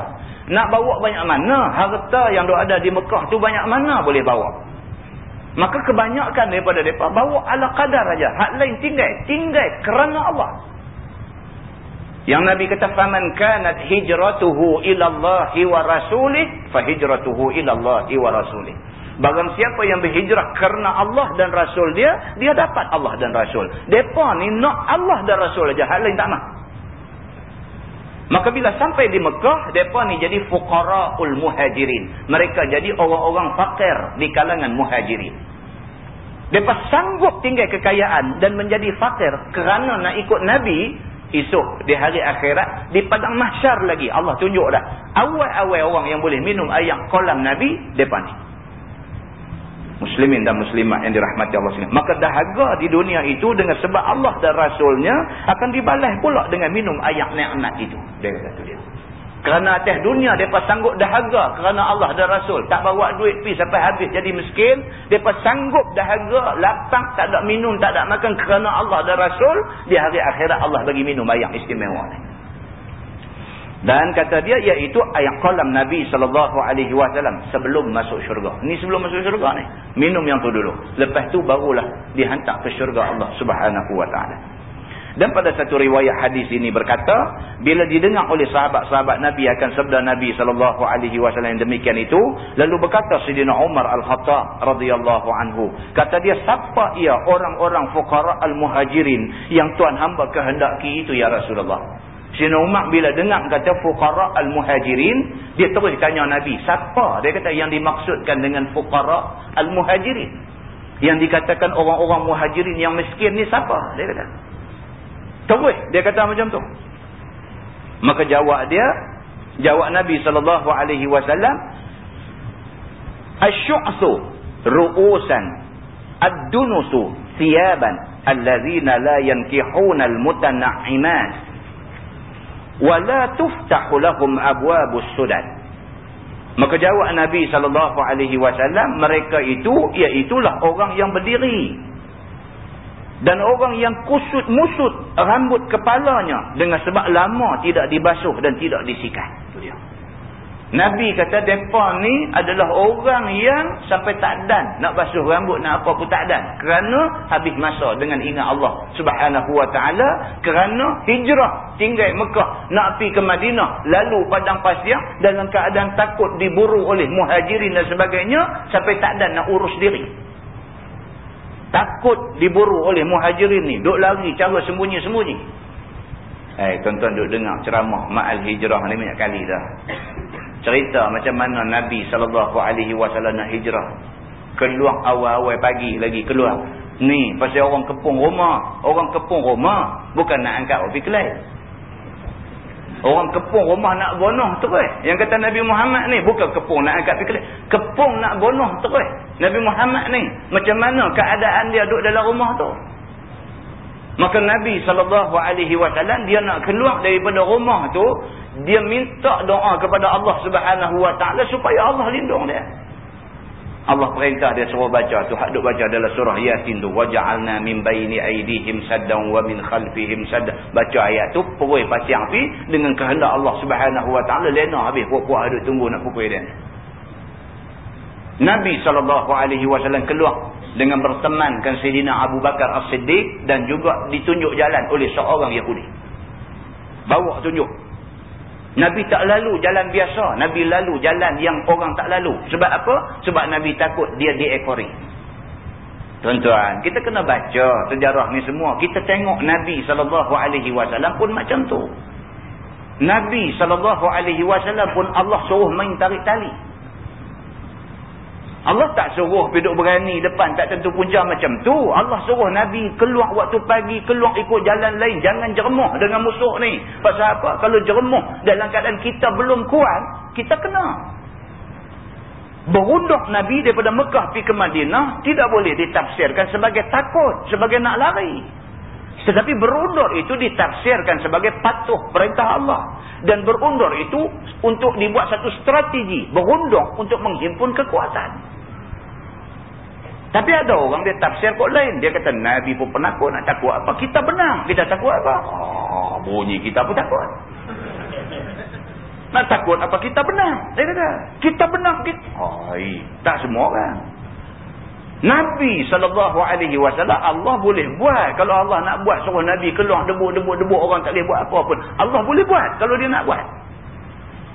Nak bawa banyak mana? Harta yang dok ada di Mekah tu banyak mana boleh bawa? Maka kebanyakan daripada mereka bawa ala kadar aja. Hak lain tinggal, tinggal kerana Allah. Yang Nabi kata faman kanat hijratuhu ila Allah wa rasulih fa hijratuhu ila Allah wa rasulih. Barang siapa yang berhijrah kerana Allah dan Rasul dia, dia dapat Allah dan Rasul. Mereka ni nak Allah dan Rasul aja, hal lain tak nak. Maka bila sampai di Mekah, mereka ni jadi fuqara'ul muhajirin. Mereka jadi orang-orang fakir di kalangan muhajirin. Mereka sanggup tinggal kekayaan dan menjadi fakir kerana nak ikut Nabi, esok di hari akhirat, di padang mahsyar lagi. Allah tunjuk dah. Awal-awal orang yang boleh minum air kolam Nabi, mereka ni muslimin dan muslimat yang dirahmati Allah sekalian. Maka dahaga di dunia itu dengan sebab Allah dan Rasulnya akan dibalas pula dengan minum ayak ni'mat itu. Dia kata dia. Kerana atas dunia mereka sanggup dahaga kerana Allah dan Rasul. Tak bawa duit pi sampai habis jadi miskin. Mereka sanggup dahaga, lapang, tak ada minum, tak ada makan kerana Allah dan Rasul. Di hari akhirat Allah bagi minum ayak istimewa ni. Dan kata dia iaitu ayat qalam Nabi SAW sebelum masuk syurga. Ni sebelum masuk syurga ni. Minum yang tu dulu. Lepas tu barulah dihantar ke syurga Allah Subhanahu Wa Taala. Dan pada satu riwayat hadis ini berkata, bila didengar oleh sahabat-sahabat Nabi akan sabda Nabi SAW yang demikian itu, lalu berkata Sayyidina Umar Al-Khattab radhiyallahu anhu, kata dia, siapa ia orang-orang fuqara al-muhajirin yang Tuhan hamba kehendaki itu ya Rasulullah? Sayyidina Umar bila dengar kata fuqara al-muhajirin, dia terus tanya Nabi, siapa dia kata yang dimaksudkan dengan fuqara al-muhajirin? Yang dikatakan orang-orang muhajirin yang miskin ni siapa? Dia kata. Terus dia kata macam tu. Maka jawab dia, jawab Nabi wasallam, "Asy-syu'su ru'usan ad-dunusu thiyaban allazina la yankihuna al-mutana'imah." Wala tuftahu lahum abwabus sudan. Maka jawab Nabi sallallahu alaihi wasallam mereka itu iaitulah orang yang berdiri. Dan orang yang kusut musut rambut kepalanya dengan sebab lama tidak dibasuh dan tidak disikat. Itu dia Nabi kata mereka ni adalah orang yang sampai tak dan nak basuh rambut nak apa pun tak dan. Kerana habis masa dengan ingat Allah subhanahu wa ta'ala. Kerana hijrah tinggal Mekah nak pergi ke Madinah. Lalu padang pasir dalam keadaan takut diburu oleh muhajirin dan sebagainya. Sampai tak dan nak urus diri. Takut diburu oleh muhajirin ni. Duk lari cara sembunyi-sembunyi. Eh, tuan-tuan duk dengar ceramah ma'al hijrah ni banyak kali dah cerita macam mana Nabi SAW nak hijrah. Keluar awal-awal pagi lagi keluar. Ni pasal orang kepung rumah. Orang kepung rumah bukan nak angkat opi kelai. Orang kepung rumah nak bonoh terus. Yang kata Nabi Muhammad ni bukan kepung nak angkat opi kelai. Kepung nak bonoh terus. Nabi Muhammad ni macam mana keadaan dia duduk dalam rumah tu. Maka Nabi SAW dia nak keluar daripada rumah tu dia minta doa kepada Allah Subhanahu Wa Taala supaya Allah lindung dia. Allah perintah dia suruh baca tu hak duk baca dalam surah Yasin tu waja'alna min baini aydihim saddan wa min khalfihim saddan baca ayat tu perui pasang pi dengan kehendak Allah Subhanahu Wa Taala lena habis puak-puak duk tunggu nak pukul dia. Nabi SAW keluar dengan bertemankan Sayyidina Abu Bakar As-Siddiq dan juga ditunjuk jalan oleh seorang Yahudi. Bawa tunjuk Nabi tak lalu jalan biasa. Nabi lalu jalan yang orang tak lalu. Sebab apa? Sebab Nabi takut dia diekori. Tuan-tuan, kita kena baca sejarah ni semua. Kita tengok Nabi SAW pun macam tu. Nabi SAW pun Allah suruh main tarik tali. Allah tak suruh duduk berani depan tak tentu punca macam tu. Allah suruh Nabi keluar waktu pagi, keluar ikut jalan lain. Jangan jeremuh dengan musuh ni. Pasal apa? Kalau jeremuh dalam keadaan kita belum kuat, kita kena. Berundur Nabi daripada Mekah pergi ke Madinah, tidak boleh ditafsirkan sebagai takut, sebagai nak lari. Tetapi berundur itu ditafsirkan sebagai patuh perintah Allah. Dan berundur itu untuk dibuat satu strategi. Berundur untuk menghimpun kekuatan. Tapi ada orang dia tafsir kot lain. Dia kata Nabi pun penakut nak takut apa. Kita benang. Kita takut apa? Oh, bunyi kita pun takut. Nak takut apa kita benang. Dia kata. Kita benang. Kita... Oh, tak semua orang. Nabi SAW Allah boleh buat. Kalau Allah nak buat suruh Nabi keluar debu-debu-debu orang tak boleh buat apa pun. Allah boleh buat kalau dia nak buat.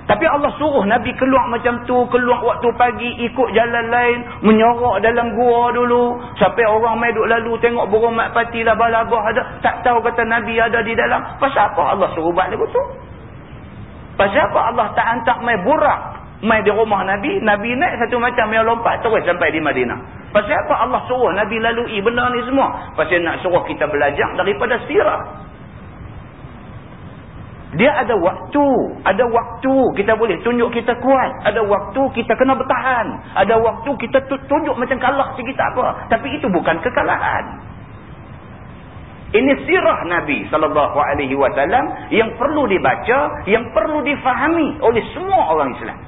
Tapi Allah suruh Nabi keluar macam tu, keluar waktu pagi, ikut jalan lain, menyorok dalam gua dulu. Sampai orang main duk lalu, tengok burung mat pati lah, balagah ada. Tak tahu kata Nabi ada di dalam. Pasal apa Allah suruh buat lagu tu? Pasal apa Allah tak hantar main burak, main di rumah Nabi, Nabi naik satu macam yang lompat terus sampai di Madinah. Pasal apa Allah suruh Nabi lalui benda ni semua? Pasal nak suruh kita belajar daripada sirah. Dia ada waktu. Ada waktu kita boleh tunjuk kita kuat. Ada waktu kita kena bertahan. Ada waktu kita tunjuk macam kalah sikit apa. Tapi itu bukan kekalahan. Ini sirah Nabi SAW yang perlu dibaca, yang perlu difahami oleh semua orang Islam.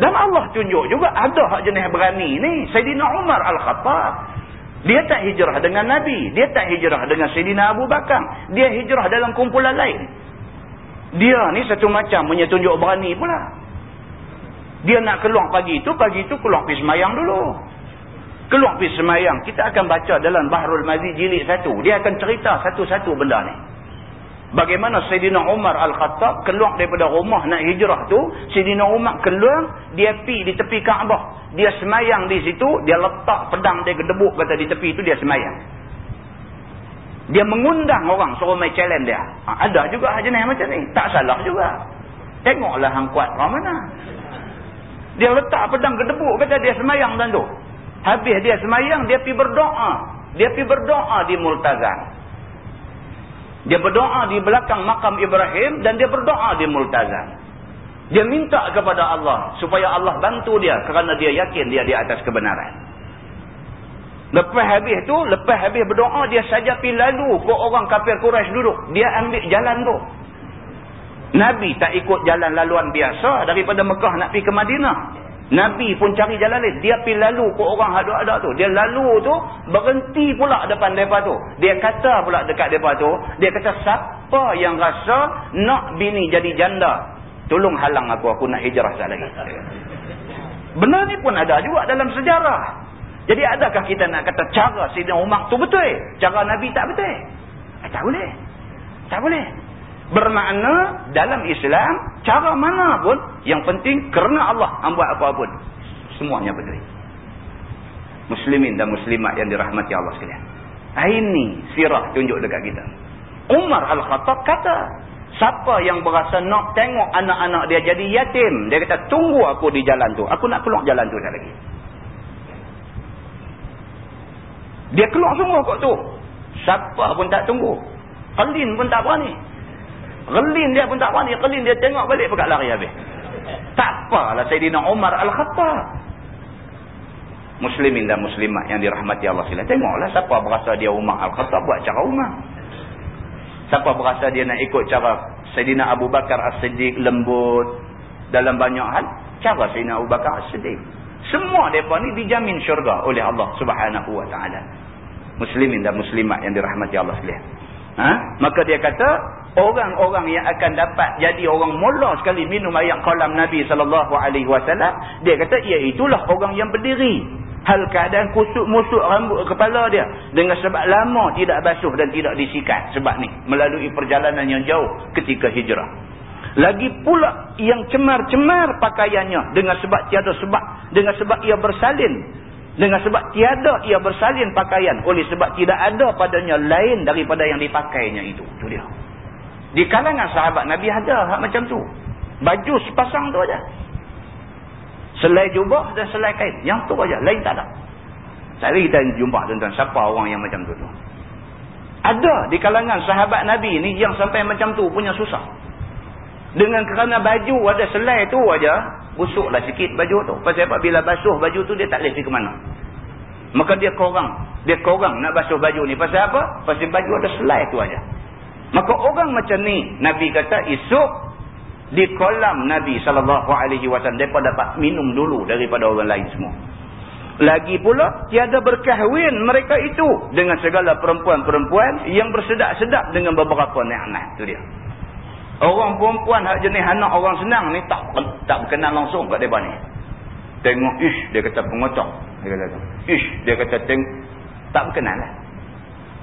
Dan Allah tunjuk juga ada hak jenis berani ni. Sayyidina Umar Al-Khattab. Dia tak hijrah dengan Nabi. Dia tak hijrah dengan Sayyidina Abu Bakar. Dia hijrah dalam kumpulan lain. Dia ni satu macam punya tunjuk berani pula. Dia nak keluar pagi tu, pagi tu keluar pergi semayang dulu. Keluar pergi semayang, kita akan baca dalam Bahrul Mazid jilid satu. Dia akan cerita satu-satu benda ni. Bagaimana Sayyidina Umar Al-Khattab keluar daripada rumah nak hijrah tu. Sayyidina Umar keluar, dia pi di tepi Kaabah. Dia semayang di situ, dia letak pedang dia gedebuk kata di tepi itu dia semayang. Dia mengundang orang suruh main challenge dia. Ha, ada juga jenis macam ni. Tak salah juga. Tengoklah hang kuat orang mana. Dia letak pedang gedebuk kata dia semayang tu. Habis dia semayang, dia pi berdoa. Dia pi berdoa di Multazan. Dia berdoa di belakang makam Ibrahim dan dia berdoa di Multazam. Dia minta kepada Allah supaya Allah bantu dia kerana dia yakin dia di atas kebenaran. Lepas habis tu, lepas habis berdoa dia saja pergi lalu ke orang kafir Quraisy duduk. Dia ambil jalan tu. Nabi tak ikut jalan laluan biasa daripada Mekah nak pergi ke Madinah. Nabi pun cari jalan lain. Dia pergi lalu ke orang ada-ada tu. Dia lalu tu, berhenti pula depan mereka tu. Dia kata pula dekat mereka tu. Dia kata, siapa yang rasa nak bini jadi janda? Tolong halang aku, aku nak hijrah sekali lagi. Benar ni pun ada juga dalam sejarah. Jadi adakah kita nak kata cara Sidin Umar tu betul? Cara Nabi tak betul? Eh, tak boleh. Tak boleh. Bermakna dalam Islam, cara mana pun, yang penting kerana Allah yang buat apa pun. Semuanya betul. Muslimin dan muslimat yang dirahmati Allah sekalian. Ini sirah tunjuk dekat kita. Umar Al-Khattab kata, siapa yang berasa nak tengok anak-anak dia jadi yatim, dia kata, tunggu aku di jalan tu. Aku nak keluar jalan tu sekali lagi. Dia keluar semua kot tu. Siapa pun tak tunggu. Kalin pun tak berani. Relin dia pun tak berani. Relin dia tengok balik pekat lari habis. Tak apalah Sayyidina Umar Al-Khattab. Muslimin dan muslimat yang dirahmati Allah sila. Tengoklah siapa berasa dia Umar Al-Khattab buat cara Umar. Siapa berasa dia nak ikut cara Sayyidina Abu Bakar As-Siddiq lembut. Dalam banyak hal. Cara Sayyidina Abu Bakar As-Siddiq. Semua mereka ni dijamin syurga oleh Allah subhanahu wa ta'ala. Muslimin dan muslimat yang dirahmati Allah sekalian. Ha? Maka dia kata, orang-orang yang akan dapat jadi orang mula sekali minum ayat kolam Nabi SAW, dia kata, iaitulah orang yang berdiri. Hal keadaan kusuk-musuk rambut kepala dia. Dengan sebab lama tidak basuh dan tidak disikat. Sebab ni, melalui perjalanan yang jauh ketika hijrah. Lagi pula yang cemar-cemar pakaiannya dengan sebab tiada sebab. Dengan sebab ia bersalin dengan sebab tiada ia bersalin pakaian. Oleh sebab tidak ada padanya lain daripada yang dipakainya itu. Itu dia. Di kalangan sahabat Nabi ada hak macam tu. Baju sepasang tu aja. Selai jubah dan selai kain. Yang tu aja. Lain tak ada. Sekali kita jumpa tentang siapa orang yang macam tu tu. Ada di kalangan sahabat Nabi ni yang sampai macam tu punya susah. Dengan kerana baju ada selai tu aja busuklah sikit baju tu. Pasal apa? Bila basuh baju tu dia tak boleh pergi ke mana. Maka dia korang. Dia korang nak basuh baju ni. Pasal apa? Pasal baju ada selai tu aja. Maka orang macam ni, Nabi kata esok di kolam Nabi SAW mereka dapat minum dulu daripada orang lain semua. Lagi pula, tiada berkahwin mereka itu dengan segala perempuan-perempuan yang bersedak-sedak dengan beberapa ni'mat. Itu dia. Orang perempuan hak jenis anak orang senang ni tak tak berkenan langsung kat depan ni. Tengok ish dia kata pengocok. Dia kata ish dia kata teng tak berkenan lah.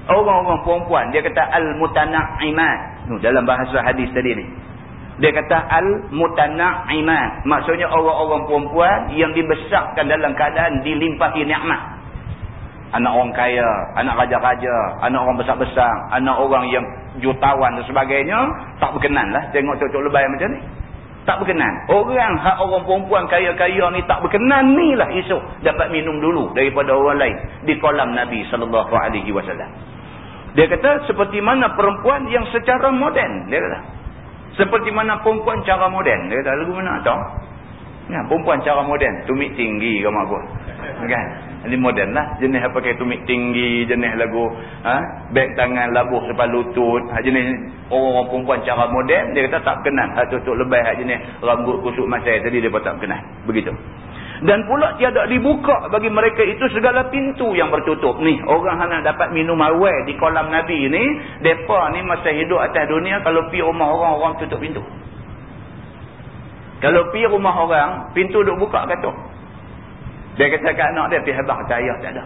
Orang-orang perempuan dia kata al-mutanaimat. Dalam bahasa hadis tadi ni. Dia kata al-mutanaimat. Maksudnya orang-orang perempuan yang dibesarkan dalam keadaan dilimpahi nikmat anak orang kaya, anak raja-raja, anak orang besar-besar, anak orang yang jutawan dan sebagainya, tak berkenan lah tengok cocok lebay macam ni. Tak berkenan. Orang hak orang perempuan kaya-kaya ni tak berkenan ni lah esok dapat minum dulu daripada orang lain di kolam Nabi SAW. Dia kata seperti mana perempuan yang secara moden. Dia kata. Seperti mana perempuan cara moden. Dia kata lagu mana tahu? Ya, perempuan cara moden. Tumit tinggi ke apa. Kan? Ini moden lah. Jenis apa pakai tumit tinggi. Jenis lagu. Ha? Beg tangan labuh sepan lutut. Ha, jenis orang-orang perempuan cara moden. Dia kata tak kenal. Ha, tutup lebih. Ha, jenis rambut kusuk masai tadi dia pun tak kenal. Begitu. Dan pula tiada dibuka bagi mereka itu segala pintu yang bertutup. Ni, orang nak dapat minum awal di kolam Nabi ni, mereka ni masa hidup atas dunia, kalau pergi rumah orang, orang tutup pintu. Kalau pergi rumah orang, pintu duk buka kata. Dia kata kat anak dia, pergi habang, kata tak ada.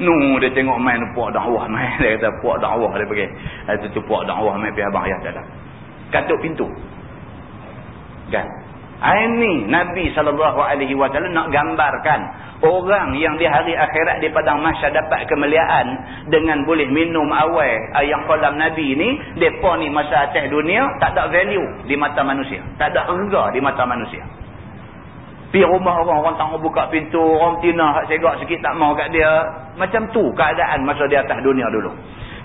Nu dia tengok main puak dakwah main. Dia kata puak dakwah dia pergi. Itu tu puak dakwah main pergi abang ayah tak ada. Katuk pintu. Kan? Ini Nabi SAW nak gambarkan orang yang di hari akhirat di padang masya dapat kemuliaan dengan boleh minum awal yang kolam Nabi ni, mereka ni masa atas dunia tak ada value di mata manusia. Tak ada harga di mata manusia. Pergi rumah orang, orang tak buka pintu, orang tina hak segak sikit tak mau kat dia. Macam tu keadaan masa di atas dunia dulu.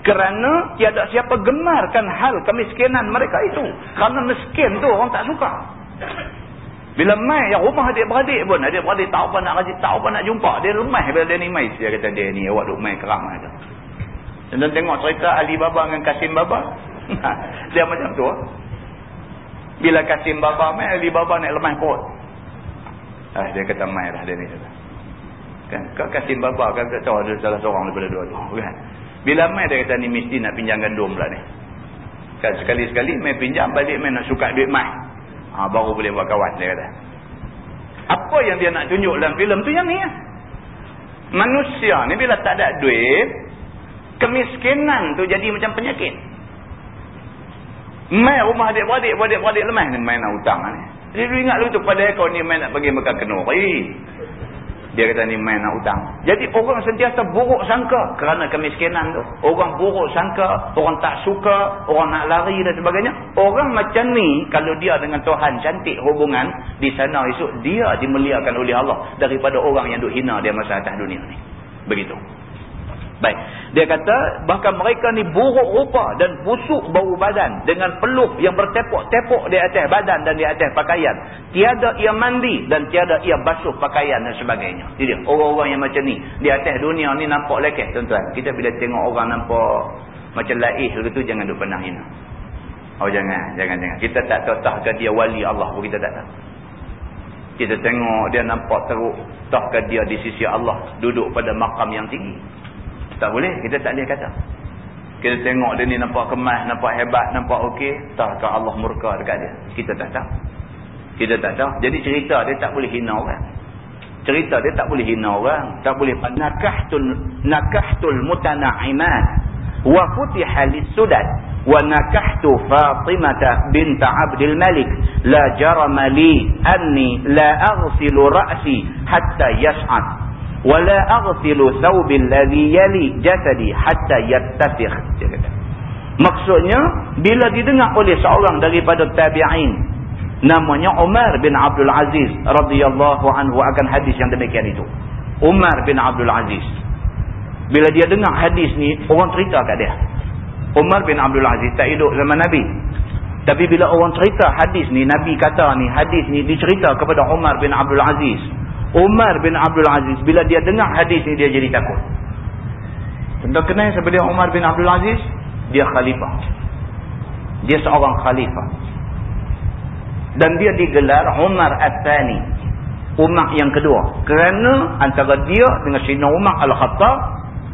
Kerana tiada siapa gemarkan hal kemiskinan mereka itu. Kerana miskin tu orang tak suka. Bila mai yang rumah adik-beradik pun, adik-beradik tak apa nak rajin, tak apa nak jumpa. Dia lemah bila dia ni mai. Dia kata dia ni awak duk mai keram ada. Dan tengok cerita Ali Baba dengan Kasim Baba. dia macam tu. Bila Kasim Baba mai, Ali Baba nak lemah kot. Ah, dia kata mai lah dia ni. Kan? Kau Kasim Baba kan tak tahu ada salah seorang daripada dua tu. Kan? Bila mai dia kata ni mesti nak pinjam gandum lah ni. Kan sekali-sekali mai pinjam balik mai nak suka duit mai ha, baru boleh buat kawan dia kata. Apa yang dia nak tunjuk dalam filem tu yang ni? Ya? manusia ni bila tak ada duit kemiskinan tu jadi macam penyakit. Main rumah adik-beradik adik-beradik lemah ni main nak hutang ni. Dia ingat lu tu pada kau ni main nak pergi makan kenuri dia kata ni main nak hutang. Jadi orang sentiasa buruk sangka kerana kemiskinan tu. Orang buruk sangka, orang tak suka, orang nak lari dan sebagainya. Orang macam ni kalau dia dengan Tuhan cantik hubungan di sana esok dia dimuliakan oleh Allah daripada orang yang duk hina dia masa atas dunia ni. Begitu. Baik. Dia kata bahkan mereka ni buruk rupa dan busuk bau badan dengan peluh yang bertepuk-tepuk di atas badan dan di atas pakaian. Tiada ia mandi dan tiada ia basuh pakaian dan sebagainya. Jadi orang-orang yang macam ni di atas dunia ni nampak lekeh tuan-tuan. Kita bila tengok orang nampak macam laih begitu jangan duk pernah hina. Oh jangan, jangan jangan. Kita tak tahu tahkah dia wali Allah pun kita tak tahu. Kita tengok dia nampak teruk tahkah dia di sisi Allah duduk pada makam yang tinggi. Tak boleh, kita tak boleh kata. Kita tengok dia ni nampak kemas, nampak hebat, nampak okey. Tahkah Allah murka dekat dia? Kita tak tahu. Kita tak tahu. Jadi cerita dia tak boleh hina orang. Cerita dia tak boleh hina orang. Tak boleh. Nakahtul, nakahtul mutana'imat. Wa futiha lissudat. Wa nakahtu Fatimata binta Abdul Malik. La jarama li anni la aghsilu ra'si hatta yas'ad aghsilu thawbil ladhi yali jasadi hatta dia kata. Maksudnya bila didengar oleh seorang daripada tabi'in namanya Umar bin Abdul Aziz radhiyallahu anhu akan hadis yang demikian itu. Umar bin Abdul Aziz. Bila dia dengar hadis ni orang cerita kat dia. Umar bin Abdul Aziz tak hidup zaman Nabi. Tapi bila orang cerita hadis ni Nabi kata ni hadis ni dicerita kepada Umar bin Abdul Aziz Umar bin Abdul Aziz bila dia dengar hadis ni dia jadi takut. Tentang kenal dia Umar bin Abdul Aziz? Dia khalifah. Dia seorang khalifah. Dan dia digelar Umar At-Tani. Umar yang kedua. Kerana antara dia dengan Sina Umar Al-Khattab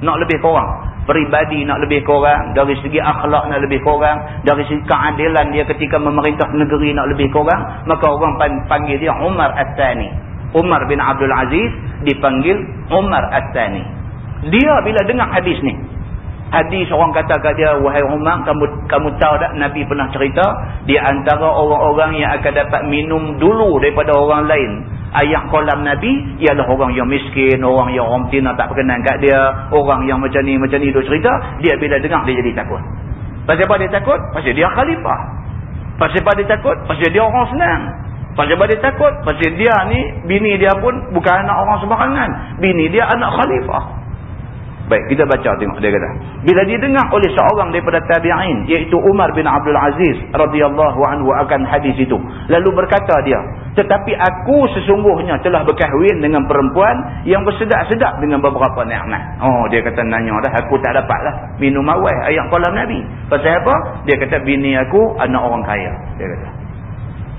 nak lebih kurang. Peribadi nak lebih kurang. Dari segi akhlak nak lebih kurang. Dari segi keadilan dia ketika memerintah negeri nak lebih kurang. Maka orang panggil dia Umar At-Tani. Umar bin Abdul Aziz dipanggil Umar As-Sani. Dia bila dengar hadis ni. Hadis orang kata kat dia, wahai Umar, kamu kamu tahu tak Nabi pernah cerita, di antara orang-orang yang akan dapat minum dulu daripada orang lain, ayat kolam Nabi, ialah orang yang miskin, orang yang orang tina tak berkenan kat dia, orang yang macam ni, macam ni dia cerita, dia bila dengar dia jadi takut. Pasal apa dia takut? Pasal dia khalifah. Pasal apa dia takut? Pasal dia orang senang. Pasal dia takut. Pasal dia ni, bini dia pun bukan anak orang sembarangan. Bini dia anak khalifah. Baik, kita baca tengok dia kata. Bila didengar oleh seorang daripada tabi'in, iaitu Umar bin Abdul Aziz radhiyallahu anhu akan hadis itu. Lalu berkata dia, tetapi aku sesungguhnya telah berkahwin dengan perempuan yang bersedak-sedak dengan beberapa nikmat. Oh, dia kata nanya dah, aku tak dapat lah minum awal ayat kolam Nabi. Pasal apa? Dia kata bini aku anak orang kaya. Dia kata.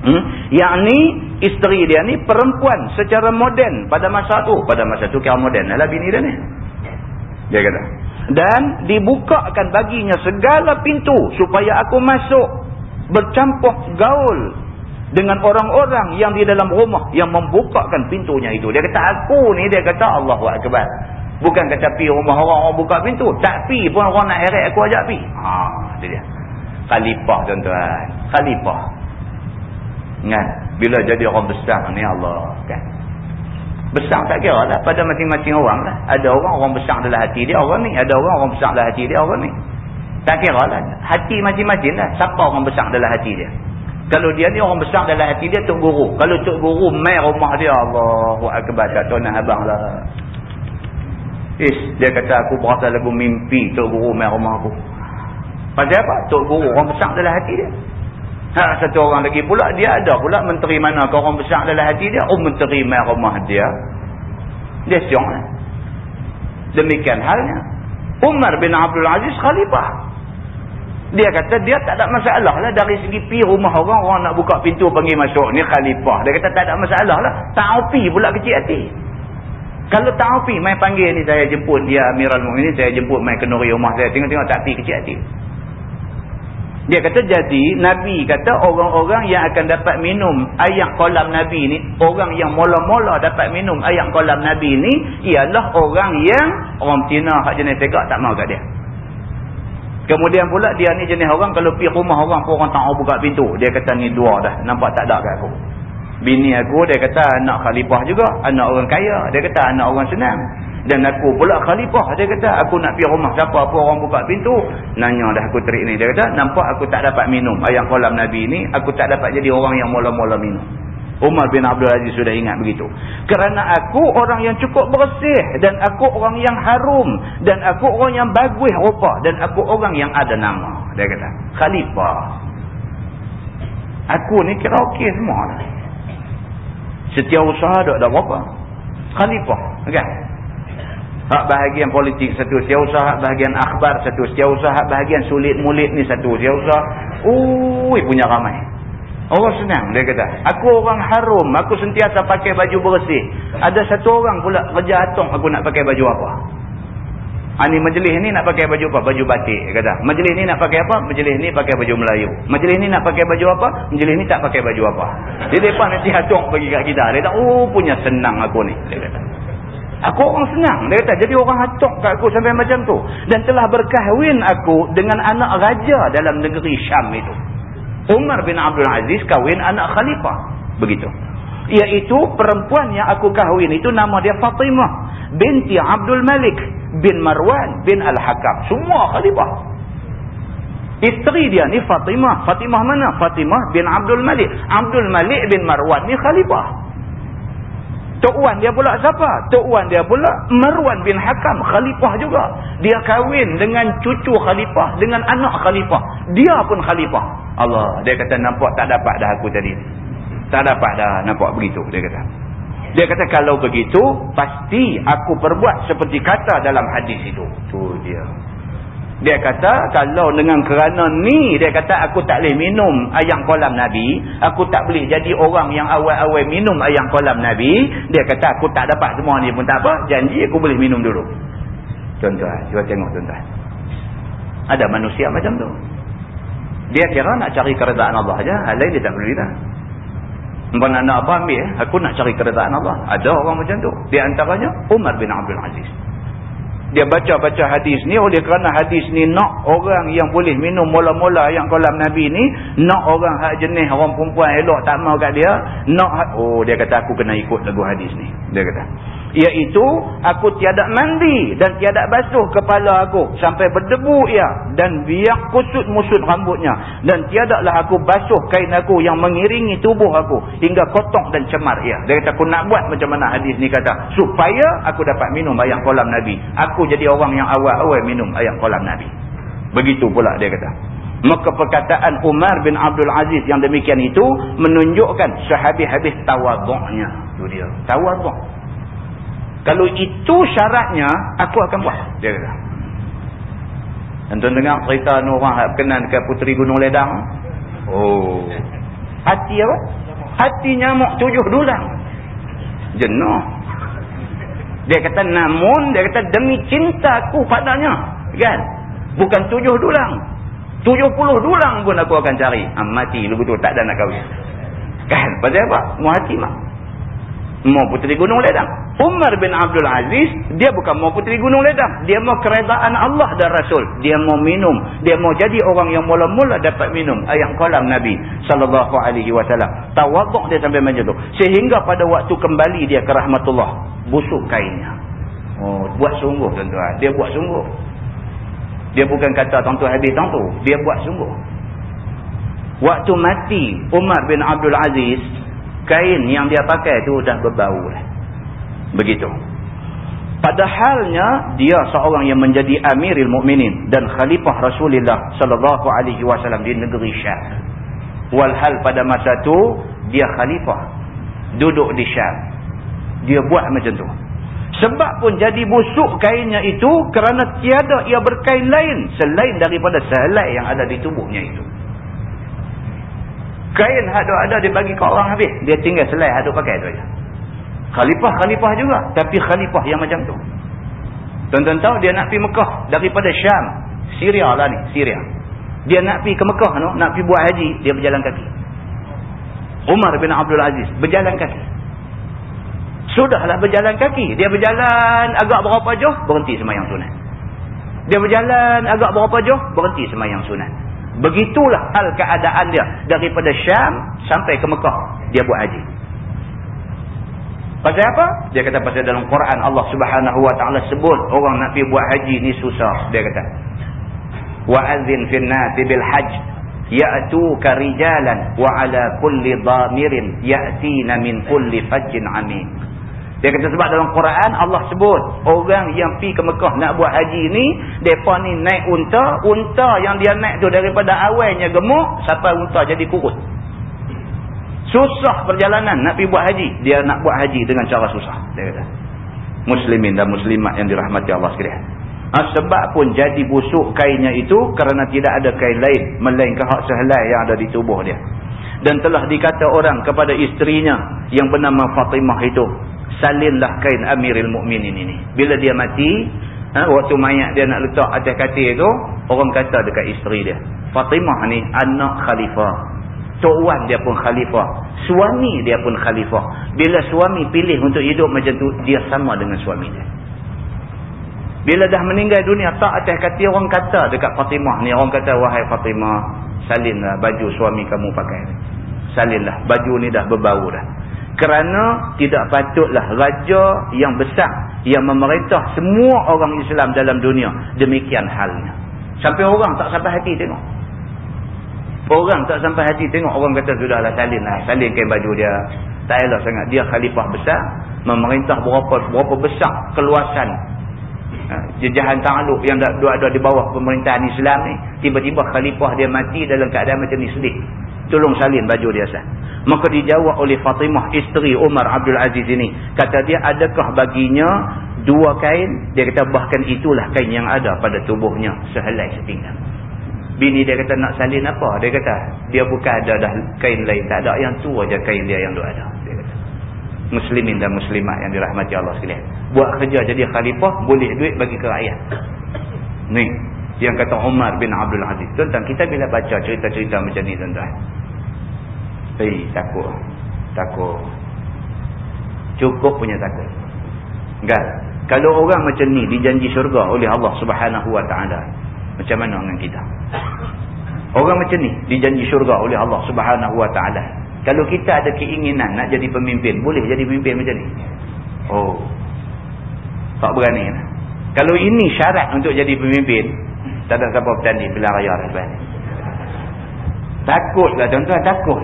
Hmm? Yang ni isteri dia ni perempuan secara moden pada masa tu. Pada masa tu kira moden lah bini dia ni. Dia kata. Dan dibukakan baginya segala pintu supaya aku masuk bercampur gaul dengan orang-orang yang di dalam rumah yang membukakan pintunya itu. Dia kata aku ni dia kata Allahu akbar. Bukan kata pi rumah orang orang buka pintu, tak pi pun orang nak heret aku ajak pi. Ha, itu dia. Khalifah tuan-tuan. Khalifah. Kan? Bila jadi orang besar ni Allah kan. Besar tak kira lah pada masing-masing orang lah. Ada orang orang besar dalam hati dia orang ni. Ada orang orang besar dalam hati dia orang ni. Tak kira lah. Hati masing-masing lah. Siapa orang besar dalam hati dia. Kalau dia ni orang besar dalam hati dia Tok Guru. Kalau Tok Guru main rumah dia Allahu Akbar. Tak tahu nak abang lah. Is, dia kata aku berasa lagu mimpi Tok Guru main rumah aku. Pasal apa? Tok Guru orang besar dalam hati dia. Ha, satu orang lagi pula, dia ada pula menteri mana ke orang besar dalam hati dia. Oh, menteri main rumah dia. Dia siong lah. Demikian halnya. Umar bin Abdul Aziz khalifah. Dia kata dia tak ada masalah lah dari segi pi rumah orang, orang nak buka pintu panggil masuk. Ni khalifah. Dia kata tak ada masalah lah. Ta'upi pula kecil hati. Kalau ta'upi, main panggil ni saya jemput dia Amiral Mu'minin, saya jemput main kenuri rumah saya. Tengok-tengok tak pi kecil hati. Dia kata jadi Nabi kata orang-orang yang akan dapat minum ayam kolam Nabi ni orang yang mula-mula dapat minum ayam kolam Nabi ni ialah orang yang orang Cina hak jenis tegak tak mau kat dia. Kemudian pula dia ni jenis orang kalau pergi rumah orang pun orang tak mau buka pintu. Dia kata ni dua dah nampak tak ada kat aku. Bini aku dia kata anak khalifah juga, anak orang kaya. Dia kata anak orang senang. Dan aku pula khalifah. Dia kata, aku nak pergi rumah siapa apa orang buka pintu. Nanya dah aku terik ni. Dia kata, nampak aku tak dapat minum. Ayam kolam Nabi ni, aku tak dapat jadi orang yang mula-mula minum. Umar bin Abdul Aziz sudah ingat begitu. Kerana aku orang yang cukup bersih. Dan aku orang yang harum. Dan aku orang yang bagus rupa. Dan aku orang yang ada nama. Dia kata, khalifah. Aku ni kira okey semua. Setiap usaha tak ada apa-apa. Khalifah. Kan? Hak bahagian politik satu setiausaha, hak bahagian akhbar satu setiausaha, hak bahagian sulit mulit ni satu setiausaha. Ui punya ramai. Orang senang dia kata. Aku orang harum, aku sentiasa pakai baju bersih. Ada satu orang pula kerja atong aku nak pakai baju apa? Ha, ni majlis ni nak pakai baju apa? Baju batik kata. Majlis ni nak pakai apa? Majlis ni pakai baju Melayu. Majlis ni nak pakai baju apa? Majlis ni tak pakai baju apa. Dia depan nanti atong bagi kat kita. Dia kata, oh punya senang aku ni. Dia kata. Aku orang senang. Dia kata, jadi orang hatok kat aku sampai macam tu. Dan telah berkahwin aku dengan anak raja dalam negeri Syam itu. Umar bin Abdul Aziz kahwin anak khalifah. Begitu. Iaitu perempuan yang aku kahwin itu nama dia Fatimah. Binti Abdul Malik bin Marwan bin Al-Hakam. Semua khalifah. Isteri dia ni Fatimah. Fatimah mana? Fatimah bin Abdul Malik. Abdul Malik bin Marwan ni khalifah. Tok Wan dia pula siapa? Tok Wan dia pula Marwan bin Hakam, khalifah juga. Dia kahwin dengan cucu khalifah, dengan anak khalifah. Dia pun khalifah. Allah, dia kata nampak tak dapat dah aku tadi. Tak dapat dah nampak begitu, dia kata. Dia kata kalau begitu, pasti aku perbuat seperti kata dalam hadis itu. Tu dia. Dia kata kalau dengan kerana ni dia kata aku tak boleh minum ayam kolam Nabi. Aku tak boleh jadi orang yang awal-awal minum ayam kolam Nabi. Dia kata aku tak dapat semua ni pun tak apa. Janji aku boleh minum dulu. Tuan-tuan, cuba tengok tuan-tuan. Ada manusia macam tu. Dia kira nak cari keredaan Allah saja. Hal lain dia tak perlu dah. Mereka nak apa ambil? Aku nak cari keredaan Allah. Ada orang macam tu. Di antaranya Umar bin Abdul Aziz dia baca-baca hadis ni oleh kerana hadis ni nak orang yang boleh minum mula-mula yang kolam Nabi ni nak orang hak jenis orang perempuan elok tak mau kat dia nak oh dia kata aku kena ikut lagu hadis ni. Dia kata iaitu aku tiada mandi dan tiada basuh kepala aku. Sampai berdebu ia. Dan biar kusut musut rambutnya. Dan tiadalah aku basuh kain aku yang mengiringi tubuh aku. Hingga kotor dan cemar ia. Dia kata aku nak buat macam mana? Hadis ni kata supaya aku dapat minum ayam kolam Nabi. Aku jadi orang yang awal-awal minum ayam kolam Nabi. Begitu pula dia kata. Maka perkataan Umar bin Abdul Aziz yang demikian itu menunjukkan sehabis-habis tawaduknya. Itu dia. Tawaduk kalau itu syaratnya, aku akan buat. Dia kata. Tuan dengar cerita orang berkenan ke Puteri Gunung Ledang? Oh. Hati apa? Hati nyamuk tujuh dulang. Jenuh. Dia kata namun, dia kata demi cintaku padanya. Kan? Bukan tujuh dulang. Tujuh puluh dulang pun aku akan cari. Ah, mati lu betul tak ada nak kahwin. Kan? Pasal apa? Mu hati mak. Mau puteri gunung ledang. Umar bin Abdul Aziz, dia bukan mau puteri gunung ledang. Dia mau keredaan Allah dan Rasul. Dia mau minum. Dia mau jadi orang yang mula-mula dapat minum. Ayat kolam Nabi Wasallam. Tawaduk dia sampai macam tu. Sehingga pada waktu kembali dia ke rahmatullah. Busuk kainnya. Oh, buat sungguh tuan-tuan. Dia buat sungguh. Dia bukan kata tuan-tuan habis tuan-tu. Dia buat sungguh. Waktu mati Umar bin Abdul Aziz kain yang dia pakai tu dah berbau lah. Begitu. Padahalnya dia seorang yang menjadi Amirul Mukminin dan khalifah Rasulullah sallallahu alaihi wasallam di negeri Syam. Walhal pada masa tu dia khalifah duduk di Syam. Dia buat macam tu. Sebab pun jadi busuk kainnya itu kerana tiada ia berkain lain selain daripada sehelai yang ada di tubuhnya itu. Kain haduk ada dia bagi ke orang habis. Dia tinggal selai haduk pakai tu aja. Khalifah-khalifah juga. Tapi khalifah yang macam tu. Tuan-tuan tahu dia nak pergi Mekah daripada Syam. Syria lah ni. Syria. Dia nak pergi ke Mekah tu. Nak pergi buat haji. Dia berjalan kaki. Umar bin Abdul Aziz. Berjalan kaki. Sudahlah berjalan kaki. Dia berjalan agak berapa jauh. Berhenti semayang sunat. Dia berjalan agak berapa jauh. Berhenti semayang sunat. Begitulah hal keadaan dia daripada Syam sampai ke Mekah. Dia buat haji. Pasal apa? Dia kata pasal dalam Quran Allah Subhanahu wa taala sebut orang nak pergi buat haji ni susah, dia kata. Nasi bil hajj ya'tuka rijalan wa ala kulli dhamirin ya'tina min kulli fajjin 'amiq. Dia kata sebab dalam Quran Allah sebut orang yang pi ke Mekah nak buat haji ni, depa ni naik unta, unta yang dia naik tu daripada awalnya gemuk sampai unta jadi kurus. Susah perjalanan nak pi buat haji, dia nak buat haji dengan cara susah, dia kata. Muslimin dan muslimat yang dirahmati Allah sekalian. Ha, sebab pun jadi busuk kainnya itu kerana tidak ada kain lain melainkan hak sehelai yang ada di tubuh dia. Dan telah dikata orang kepada isterinya yang bernama Fatimah itu salinlah kain Amirul Mukminin ini. Bila dia mati, ha, waktu mayat dia nak letak atas katil itu, orang kata dekat isteri dia. Fatimah ni anak khalifah. Tok Wan dia pun khalifah. Suami dia pun khalifah. Bila suami pilih untuk hidup macam tu, dia sama dengan suami dia. Bila dah meninggal dunia, tak atas katil orang kata dekat Fatimah ni. Orang kata, wahai Fatimah, salinlah baju suami kamu pakai. Salinlah. Baju ni dah berbau dah kerana tidak patutlah raja yang besar yang memerintah semua orang Islam dalam dunia demikian halnya. Sampai orang tak sampai hati tengok. Orang tak sampai hati tengok orang kata sudahlah salin lah. Salin kain baju dia. Tak elok sangat. Dia khalifah besar memerintah berapa berapa besar keluasan. Ha, jejahan ta'aluk yang ada di bawah pemerintahan Islam ni tiba-tiba khalifah dia mati dalam keadaan macam ni sedih tolong salin baju dia sah. Maka dijawab oleh Fatimah isteri Umar Abdul Aziz ini. Kata dia adakah baginya dua kain? Dia kata bahkan itulah kain yang ada pada tubuhnya sehelai setinggal. Bini dia kata nak salin apa? Dia kata dia bukan ada dah kain lain. Tak ada yang tu aja kain dia yang ada. Dia kata. Muslimin dan muslimat yang dirahmati Allah sekalian. Buat kerja jadi khalifah boleh duit bagi ke rakyat. Ni yang kata Umar bin Abdul Aziz. Tuan-tuan kita bila baca cerita-cerita macam ni tuan-tuan. Eh, takut. Takut. Cukup punya takut. Enggak. Kalau orang macam ni dijanji syurga oleh Allah subhanahu wa ta'ala. Macam mana dengan kita? Orang macam ni dijanji syurga oleh Allah subhanahu wa ta'ala. Kalau kita ada keinginan nak jadi pemimpin. Boleh jadi pemimpin macam ni? Oh. Tak berani. Kan? Kalau ini syarat untuk jadi pemimpin. Tak ada siapa bertanding bila raya ni. Takutlah tuan-tuan. Takut.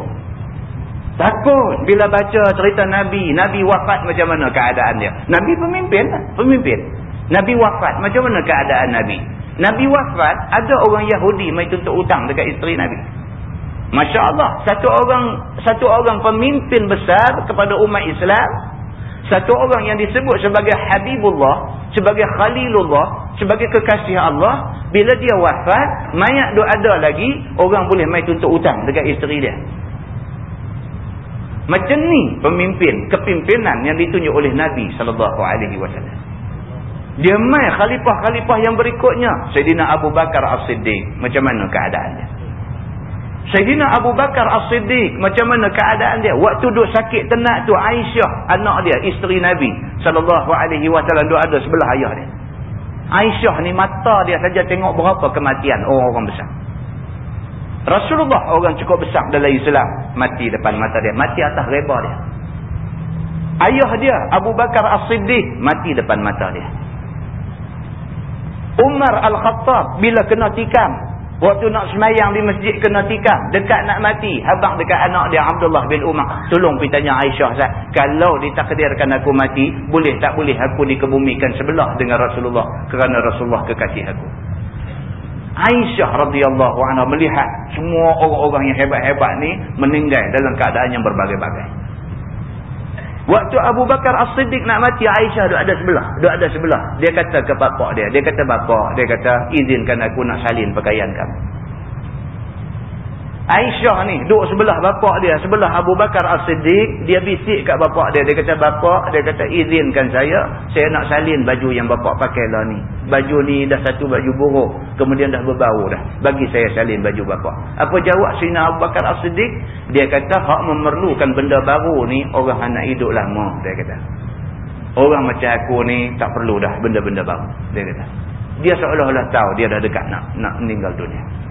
Takut bila baca cerita Nabi. Nabi wafat macam mana keadaan dia. Nabi pemimpin. Pemimpin. Nabi wafat. Macam mana keadaan Nabi. Nabi wafat. Ada orang Yahudi mai tuntut hutang dekat isteri Nabi. Masya Allah. Satu orang satu orang pemimpin besar kepada umat Islam. Satu orang yang disebut sebagai Habibullah. Sebagai Khalilullah. Sebagai kekasih Allah. Bila dia wafat. Mayat tu ada lagi. Orang boleh mai tuntut hutang dekat isteri dia. Macam ni pemimpin, kepimpinan yang ditunjuk oleh Nabi SAW. Dia mai khalifah-khalifah yang berikutnya. Sayyidina Abu Bakar As-Siddiq. Macam mana keadaannya? Sayyidina Abu Bakar As-Siddiq. Macam mana keadaan dia? Waktu duduk sakit tenat tu Aisyah, anak dia, isteri Nabi SAW. Duduk ada sebelah ayah dia. Aisyah ni mata dia saja tengok berapa kematian orang-orang besar. Rasulullah orang cukup besar dalam Islam. Mati depan mata dia. Mati atas reba dia. Ayah dia Abu Bakar As-Siddiq mati depan mata dia. Umar Al-Khattab bila kena tikam. Waktu nak semayang di masjid kena tikam. Dekat nak mati. Habang dekat anak dia Abdullah bin Umar. Tolong pergi tanya Aisyah. Zat. Kalau ditakdirkan aku mati. Boleh tak boleh aku dikebumikan sebelah dengan Rasulullah. Kerana Rasulullah kekasih aku. Aisyah radhiyallahu anha melihat semua orang-orang yang hebat-hebat ni meninggal dalam keadaan yang berbagai-bagai. Waktu Abu Bakar As-Siddiq nak mati, Aisyah duduk ada sebelah. Duduk ada sebelah. Dia kata ke bapak dia. Dia kata bapak. Dia kata, izinkan aku nak salin pakaian kamu. Aisyah ni duduk sebelah bapak dia, sebelah Abu Bakar As-Siddiq, dia bisik kat bapak dia. Dia kata, bapak, dia kata, izinkan saya, saya nak salin baju yang bapak pakai lah ni. Baju ni dah satu baju buruk, kemudian dah berbau dah. Bagi saya salin baju bapak. Apa jawab Sina Abu Bakar As-Siddiq? Dia kata, hak memerlukan benda baru ni, orang anak hidup lama, dia kata. Orang macam aku ni, tak perlu dah benda-benda baru, dia kata. Dia seolah-olah tahu dia dah dekat nak nak meninggal dunia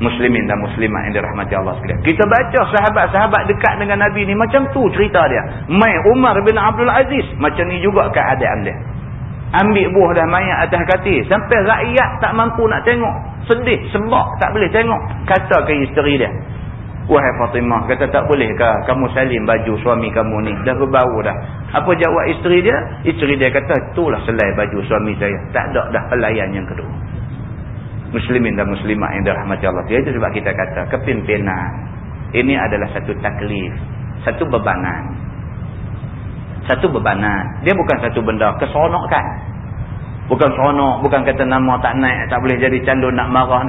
muslimin dan muslimat yang dirahmati Allah sekalian. Kita baca sahabat-sahabat dekat dengan Nabi ni macam tu cerita dia. Mai Umar bin Abdul Aziz macam ni juga keadaan dia. Ambil buah dah mayat atas katil sampai rakyat tak mampu nak tengok. Sedih sebab tak boleh tengok. Kata ke isteri dia. Wahai Fatimah, kata tak bolehkah kamu salim baju suami kamu ni? Dah berbau dah. Apa jawab isteri dia? Isteri dia kata, itulah selai baju suami saya. Tak ada dah pelayan yang kedua muslimin dan muslimat yang dirahmati Allah. Itu sebab kita kata kepimpinan ini adalah satu taklif, satu bebanan. Satu bebanan. Dia bukan satu benda keseronokan. Bukan seronok, bukan kata nama tak naik, tak boleh jadi candu nak marah.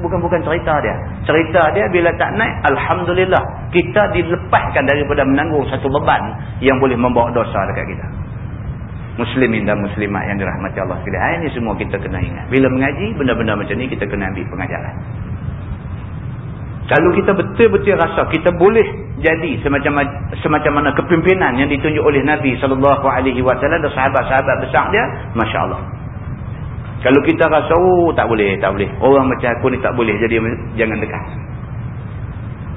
Bukan-bukan cerita dia. Cerita dia bila tak naik, Alhamdulillah. Kita dilepaskan daripada menanggung satu beban yang boleh membawa dosa dekat kita muslimin dan muslimat yang dirahmati Allah sekalian. Ini semua kita kena ingat. Bila mengaji, benda-benda macam ni kita kena ambil pengajaran. Kalau kita betul-betul rasa kita boleh jadi semacam semacam mana kepimpinan yang ditunjuk oleh Nabi sallallahu alaihi wasallam dan sahabat-sahabat besar dia, masya-Allah. Kalau kita rasa oh tak boleh, tak boleh. Orang macam aku ni tak boleh jadi jangan dekat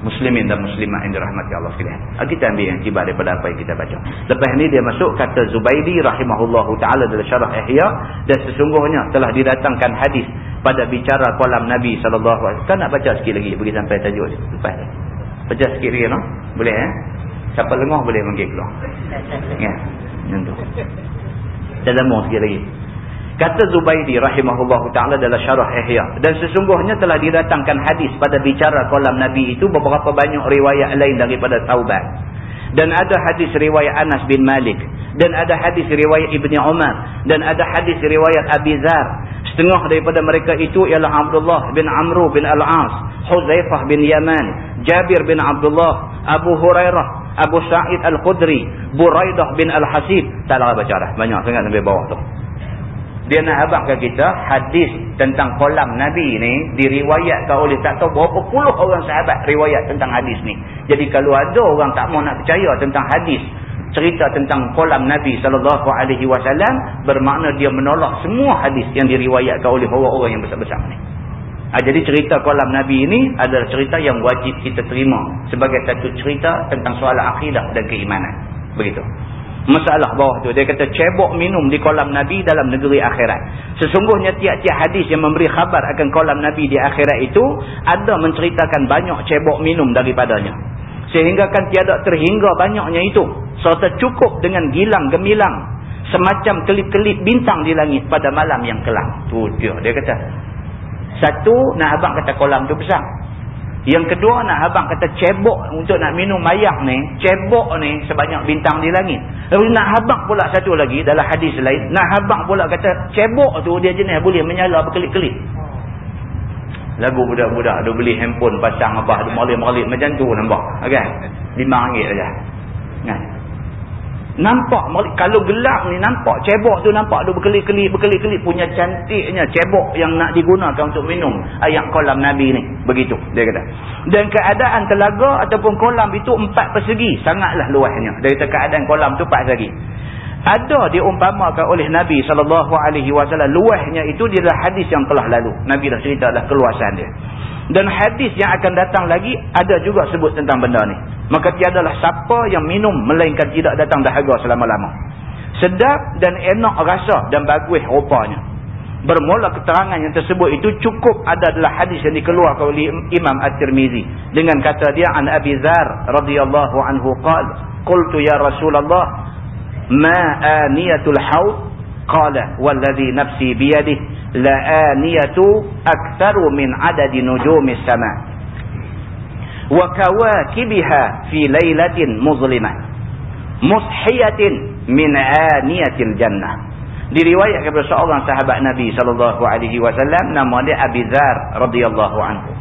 muslimin dan muslimat yang dirahmati Allah sekalian. Ah, kita ambil yang tiba daripada apa yang kita baca. Lepas ni dia masuk kata Zubaidi rahimahullahu taala dalam syarah Ihya dan sesungguhnya telah didatangkan hadis pada bicara kolam Nabi wasallam. Kan nak baca sikit lagi pergi sampai tajuk lepas. Baca sikit lagi no? Boleh eh? Siapa lengah boleh manggil keluar. Ya. Nentu. Saya lemah sikit lagi. Kata Zubaidi rahimahullah ta'ala dalam syarah ihya. Dan sesungguhnya telah didatangkan hadis pada bicara kolam Nabi itu beberapa banyak riwayat lain daripada taubat. Dan ada hadis riwayat Anas bin Malik. Dan ada hadis riwayat Ibni Umar. Dan ada hadis riwayat Abi Zar. Setengah daripada mereka itu ialah Abdullah bin Amru bin Al-As. Huzaifah bin Yaman. Jabir bin Abdullah. Abu Hurairah. Abu Sa'id Al-Khudri. Buraidah bin Al-Hasib. Tak lah baca dah. Banyak sangat sampai bawah tu dia nak habakkan kita hadis tentang kolam Nabi ni diriwayatkan oleh tak tahu berapa puluh orang sahabat riwayat tentang hadis ni. Jadi kalau ada orang tak mau nak percaya tentang hadis cerita tentang kolam Nabi sallallahu alaihi wasallam bermakna dia menolak semua hadis yang diriwayatkan oleh orang-orang yang besar-besar ni. Ha, jadi cerita kolam Nabi ini adalah cerita yang wajib kita terima sebagai satu cerita tentang soal akidah dan keimanan. Begitu masalah bawah tu. Dia kata cebok minum di kolam nabi dalam negeri akhirat. Sesungguhnya tiap-tiap hadis yang memberi khabar akan kolam nabi di akhirat itu ada menceritakan banyak cebok minum daripadanya. Sehingga kan tiada terhingga banyaknya itu. Serta cukup dengan gilang gemilang semacam kelip-kelip bintang di langit pada malam yang kelam. Tu dia dia kata satu nak abang kata kolam tu besar yang kedua nak abang kata cebok untuk nak minum mayang ni. Cebok ni sebanyak bintang di langit. Lalu nak abang pula satu lagi dalam hadis lain. Nak abang pula kata cebok tu dia jenis boleh menyala berkelip-kelip. Lagu budak-budak ada beli handphone pasang apa ada malip-malip macam tu nampak. Kan? Lima ringgit saja. Kan? Nampak kalau gelap ni nampak cebok tu nampak tu berkelip-kelip berkelip-kelip punya cantiknya cebok yang nak digunakan untuk minum ayat kolam Nabi ni. Begitu dia kata. Dan keadaan telaga ataupun kolam itu empat persegi. Sangatlah luasnya. Dia kata keadaan kolam tu empat persegi. Ada diumpamakan oleh Nabi SAW. Luasnya itu dia hadis yang telah lalu. Nabi dah cerita dah keluasan dia. Dan hadis yang akan datang lagi ada juga sebut tentang benda ni. Maka tiadalah siapa yang minum melainkan tidak datang dahaga selama-lama. Sedap dan enak rasa dan bagus rupanya. Bermula keterangan yang tersebut itu cukup ada adalah hadis yang dikeluarkan oleh Imam At-Tirmizi dengan kata dia an Abi Dzar radhiyallahu anhu qala qultu ya Rasulullah ma aniyatul haud? Qala wallazi nafsi biyadihi la'aniyatu aktsaru min adadi nujumis sama. Wa kawakibiha fi lailatin muzlimah. Mushiyatin min aniyatil jannah. Diriwayatkan kepada seorang sahabat Nabi sallallahu alaihi wasallam nama dia Abi Dzar radhiyallahu anhu.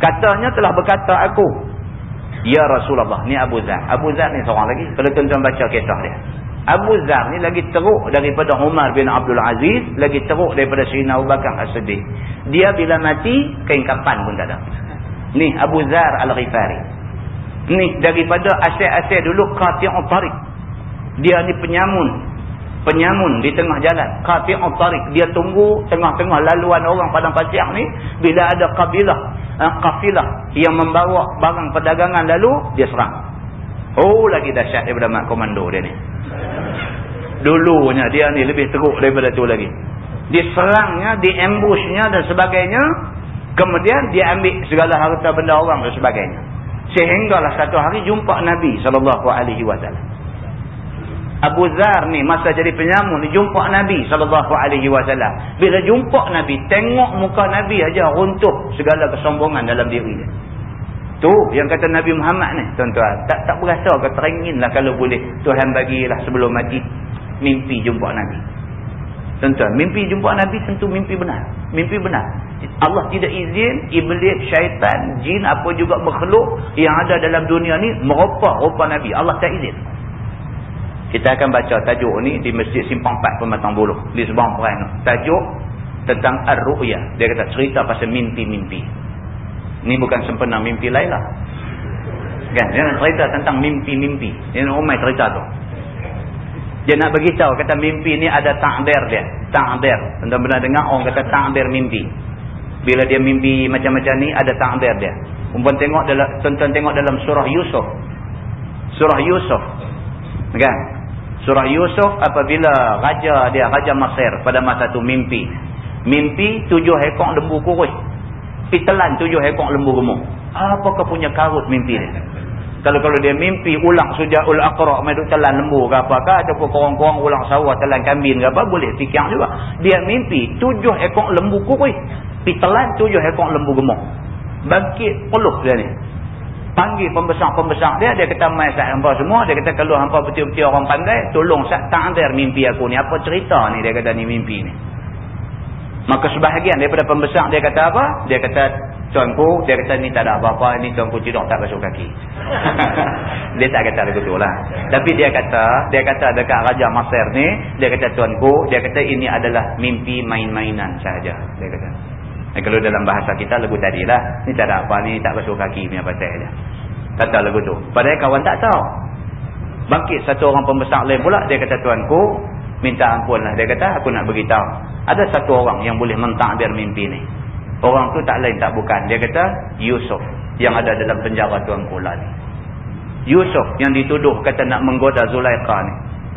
Katanya telah berkata aku ya Rasulullah ni Abu Dzar Abu Dzar ni seorang lagi kalau tuan-tuan baca kisah dia Abu Zar ni lagi teruk daripada Umar bin Abdul Aziz, lagi teruk daripada Sayyidina Abu Bakar As-Siddiq. Dia bila mati, kain kapan pun tak ada. Ni Abu Zar Al-Ghifari. Ni daripada asyik-asyik dulu Qati'ut Tariq. Dia ni penyamun. Penyamun di tengah jalan. Qati'ut Tariq. Dia tunggu tengah-tengah laluan orang padang pasir ni. Bila ada kabilah, eh, kafilah yang membawa barang perdagangan lalu, dia serang. Oh lagi dahsyat daripada mak komando dia ni. Dulunya dia ni lebih teruk daripada tu lagi. Diserangnya, diambushnya dan sebagainya. Kemudian dia ambil segala harta benda orang dan sebagainya. Sehinggalah satu hari jumpa Nabi SAW. Abu Zar ni masa jadi penyamun ni jumpa Nabi SAW. Bila jumpa Nabi, tengok muka Nabi aja runtuh segala kesombongan dalam diri dia. Tu yang kata Nabi Muhammad ni tuan-tuan. Tak tak berasa ke teringin lah kalau boleh Tuhan bagilah sebelum mati mimpi jumpa Nabi. Tuan-tuan, mimpi jumpa Nabi tentu mimpi benar. Mimpi benar. Allah tidak izin iblis, syaitan, jin, apa juga makhluk yang ada dalam dunia ni merupa rupa Nabi. Allah tak izin. Kita akan baca tajuk ni di Masjid Simpang 4 Pematang Buluh. Di sebuah perang. Tajuk tentang Ar-Ru'ya. Dia kata cerita pasal mimpi-mimpi. Ni bukan sempena mimpi lain lah. Kan? Dia nak cerita tentang mimpi-mimpi. Dia nak umai cerita tu. Dia nak beritahu kata mimpi ni ada ta'bir dia. Tuan-tuan pernah dengar orang kata ta'bir mimpi. Bila dia mimpi macam-macam ni ada ta'bir dia. Tuan-tuan tengok dalam tuan-tuan tengok dalam surah Yusuf. Surah Yusuf. Kan? Surah Yusuf apabila raja dia raja Mesir pada masa tu mimpi. Mimpi tujuh ekor lembu kurus. Pitelan tujuh ekor lembu gemuk. Apakah punya karut mimpi dia? Kalau kalau dia mimpi ulang sujaul aqra mai duk telan lembu ke apakah ataupun korang-korang ulang sawah telan kambing ke apa boleh fikir juga. Dia mimpi tujuh ekor lembu kurus. Pi telan tujuh ekor lembu gemuk. Bangkit peluh dia ni. Panggil pembesar-pembesar. Dia dia kata mai sat hangpa semua. Dia kata kalau hangpa betul-betul orang pandai tolong sat ta'zir mimpi aku ni. Apa cerita ni? Dia kata ni mimpi ni. Maka sebahagian daripada pembesar dia kata apa? Dia kata tuanku dia kata ni tak ada apa-apa ni tuanku tidur tak basuh kaki. Dia tak kata lagu tu lah. Tapi dia kata dia kata dekat Raja Masir ni dia kata tuanku dia kata ini adalah mimpi main-mainan sahaja dia kata eh, kalau dalam bahasa kita lagu tadi lah ni tak ada apa ni tak basuh kaki punya pasal dia kata lagu tu padahal kawan tak tahu bangkit satu orang pembesar lain pula dia kata tuanku minta ampun lah dia kata aku nak beritahu ada satu orang yang boleh mentakbir mimpi ni Orang tu tak lain tak bukan. Dia kata Yusuf yang ada dalam penjara Tuan Kula ni. Yusuf yang dituduh kata nak menggoda Zulaikha ni.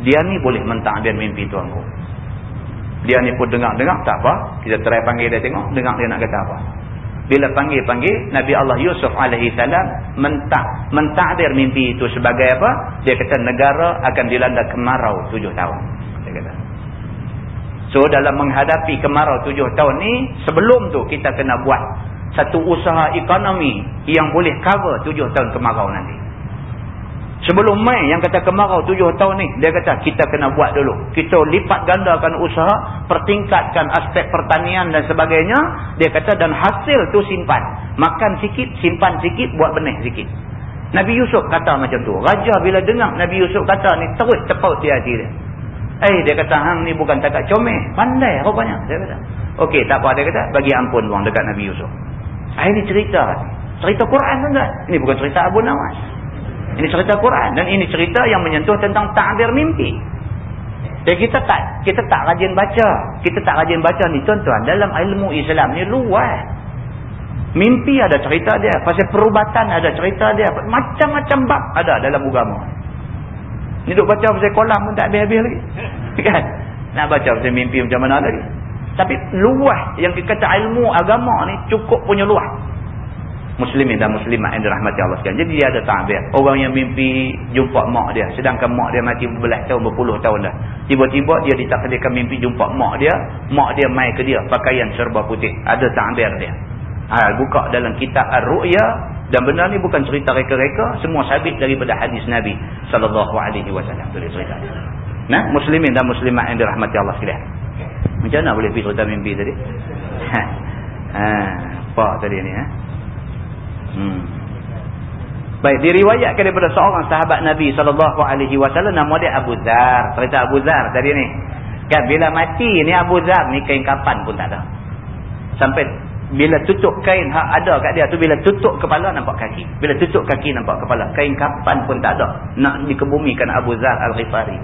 Dia ni boleh mentakbir mimpi tuanku. Dia ni pun dengar-dengar tak apa. Kita try panggil dia tengok. Dengar dia nak kata apa. Bila panggil-panggil Nabi Allah Yusuf salam mentak mentakbir mimpi itu sebagai apa? Dia kata negara akan dilanda kemarau tujuh tahun. Dia kata. So dalam menghadapi kemarau tujuh tahun ni, sebelum tu kita kena buat satu usaha ekonomi yang boleh cover tujuh tahun kemarau nanti. Sebelum Mei yang kata kemarau tujuh tahun ni, dia kata kita kena buat dulu. Kita lipat gandakan usaha, pertingkatkan aspek pertanian dan sebagainya. Dia kata dan hasil tu simpan. Makan sikit, simpan sikit, buat benih sikit. Nabi Yusuf kata macam tu. Raja bila dengar Nabi Yusuf kata ni terus tepaut di hati dia. Eh dia kata hang ni bukan takat comel. Pandai rupanya. Dia kata. Okey tak apa dia kata. Bagi ampun buang dekat Nabi Yusuf. Ini cerita. Cerita Quran tuan Ini bukan cerita Abu Nawas. Ini cerita Quran. Dan ini cerita yang menyentuh tentang ta'bir mimpi. Dan kita tak kita tak rajin baca. Kita tak rajin baca ni tuan-tuan. Dalam ilmu Islam ni luas. Mimpi ada cerita dia. Pasal perubatan ada cerita dia. Macam-macam bab ada dalam agama. Ni duk baca pasal kolam pun tak habis-habis lagi. Kan? Nak baca pasal mimpi macam mana lagi. Tapi luah yang kata ilmu agama ni cukup punya luah. Muslimin dan muslimat yang dirahmati Allah sekalian. Jadi dia ada ta'bir. Orang yang mimpi jumpa mak dia. Sedangkan mak dia mati berbelah tahun, berpuluh tahun dah. Tiba-tiba dia ditakdirkan mimpi jumpa mak dia. Mak dia mai ke dia. Pakaian serba putih. Ada ta'bir dia. Ha, buka dalam kitab Ar-Ru'ya dan benda ni bukan cerita reka-reka, semua sabit daripada hadis Nabi sallallahu alaihi wasallam tu cerita. Nah, muslimin dan muslimat yang dirahmati Allah sekalian. Macam mana boleh pergi cerita mimpi tadi? Ha. Ha, apa tadi ni ha? Hmm. Baik, diriwayatkan daripada seorang sahabat Nabi sallallahu alaihi wasallam nama dia Abu Dzar. Cerita Abu Dzar tadi ni. Kan bila mati ni Abu Dzar ni kain kapan pun tak ada. Sampai bila tutup kain hak ada kat dia tu bila tutup kepala nampak kaki bila tutup kaki nampak kepala kain kapan pun tak ada nak dikebumikan Abu Zar Al-Ghifari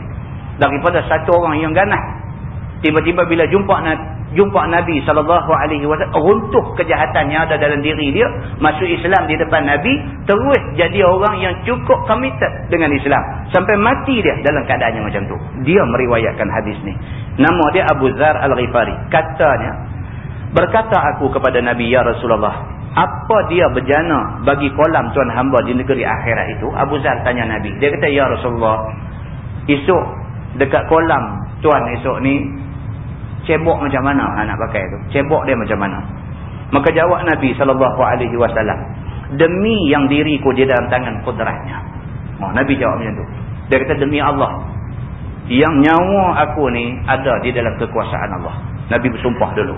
daripada satu orang yang ganas tiba-tiba bila jumpa jumpa Nabi SAW runtuh kejahatan yang ada dalam diri dia masuk Islam di depan Nabi terus jadi orang yang cukup committed dengan Islam sampai mati dia dalam keadaan yang macam tu dia meriwayatkan hadis ni nama dia Abu Zar Al-Ghifari katanya Berkata aku kepada Nabi, Ya Rasulullah, apa dia berjana bagi kolam tuan hamba di negeri akhirat itu? Abu Zar tanya Nabi. Dia kata, Ya Rasulullah, esok dekat kolam tuan esok ni, cebok macam mana anak pakai tu? Cebok dia macam mana? Maka jawab Nabi SAW, demi yang diriku di dalam tangan kudratnya. Oh, Nabi jawab macam tu. Dia kata, demi Allah, yang nyawa aku ni ada di dalam kekuasaan Allah. Nabi bersumpah dulu.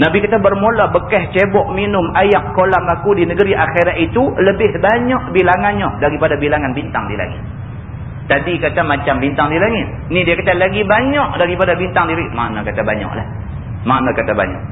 Nabi kata bermula bekas cebok minum air kolam aku di negeri akhirat itu lebih banyak bilangannya daripada bilangan bintang di langit. Tadi kata macam bintang di langit. Ni dia kata lagi banyak daripada bintang di langit. Mana kata banyak lah. Mana kata banyak.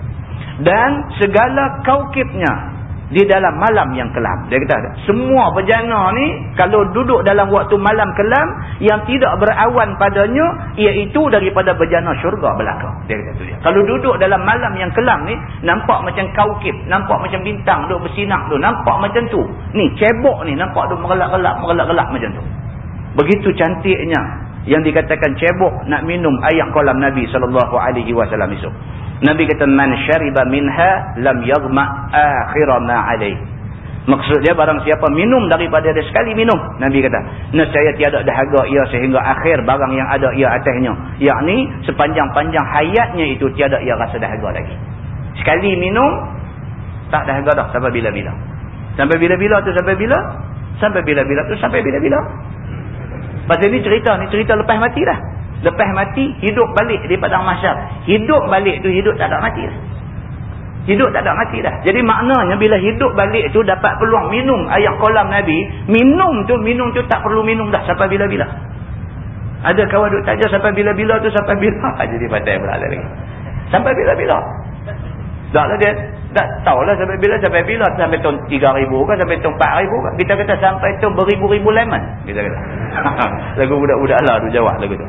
Dan segala kaukibnya di dalam malam yang kelam. Dia kata, semua berjana ni, kalau duduk dalam waktu malam kelam, yang tidak berawan padanya, iaitu daripada berjana syurga belakang. Dia kata tu dia. Kalau duduk dalam malam yang kelam ni, nampak macam kaukib, nampak macam bintang, duduk bersinak tu, nampak macam tu. Ni, cebok ni, nampak duduk merelak-relak, merelak-relak macam tu. Begitu cantiknya, yang dikatakan cebok nak minum ayam kolam Nabi SAW esok. Nabi kata man syariba minha lam yaghma akhir ma. Maksud dia barang siapa minum daripada dia sekali minum, Nabi kata, nescaya tiada dahaga ia sehingga akhir barang yang ada ia atasnya. Yakni sepanjang-panjang hayatnya itu tiada ia rasa dahaga lagi. Sekali minum tak dahaga dah sampai bila-bila. Sampai bila-bila tu sampai bila? Sampai bila-bila tu sampai bila-bila. Pasal ni cerita, ni cerita lepas mati dah. Lepas mati, hidup balik di padang masyar. Hidup balik tu hidup tak ada mati dah. Hidup tak ada mati dah. Jadi maknanya bila hidup balik tu dapat peluang minum air kolam Nabi. Minum tu, minum tu tak perlu minum dah sampai bila-bila. Ada kawan duk tanya sampai bila-bila tu sampai bila. Jadi patah pula lagi. Sampai bila-bila. Taklah dia tak tahulah sampai bila sampai bila? Sampai tahun 3000 kan sampai tahun 4000 kan kita kata sampai tahun beribu-ribu lemon kita kata. Lagu budak-budak lah tu jawab lagu tu.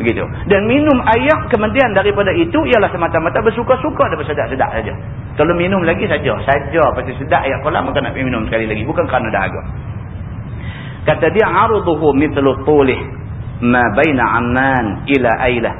Begitu. Dan minum air kemudian daripada itu ialah semata-mata bersuka-suka dan bersedak-sedak saja. Kalau minum lagi saja saja pasti sedap air kolam maka nak minum sekali lagi. Bukan kerana dahaga kata dia aruduhu mithlu tulih ma baina amman ila ailah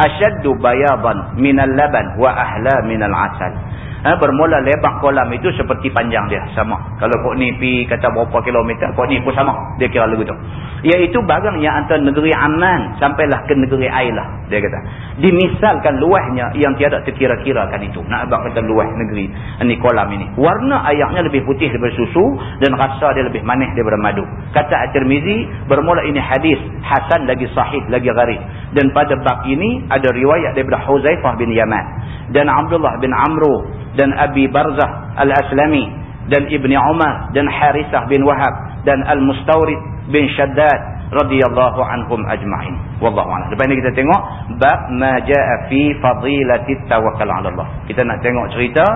ashaddu bayadan minal laban wa ahla minal asal Ha, bermula lebar kolam itu seperti panjang dia. Sama. Kalau kok ni pi kata berapa kilometer, kok ni pun sama. Dia kira lagu tu. Iaitu barang yang antara negeri Aman sampailah ke negeri Ailah. Dia kata. Dimisalkan luahnya yang tiada terkira-kirakan itu. Nak abang kata luah negeri ini kolam ini. Warna ayaknya lebih putih daripada susu dan rasa dia lebih manis daripada madu. Kata At-Tirmizi, bermula ini hadis Hasan lagi sahih, lagi gharib. Dan pada bab ini ada riwayat daripada Huzaifah bin Yaman. Dan Abdullah bin Amru dan Abi Barzah Al-Aslami dan Ibni Umar dan Harisah bin Wahab dan Al-Mustawrid bin Shaddad radhiyallahu anhum ajma'in. Wallahu a'lam. Lepas ni kita tengok bab ma jaa fi fadilati tawakkal 'ala Allah. Kita nak tengok cerita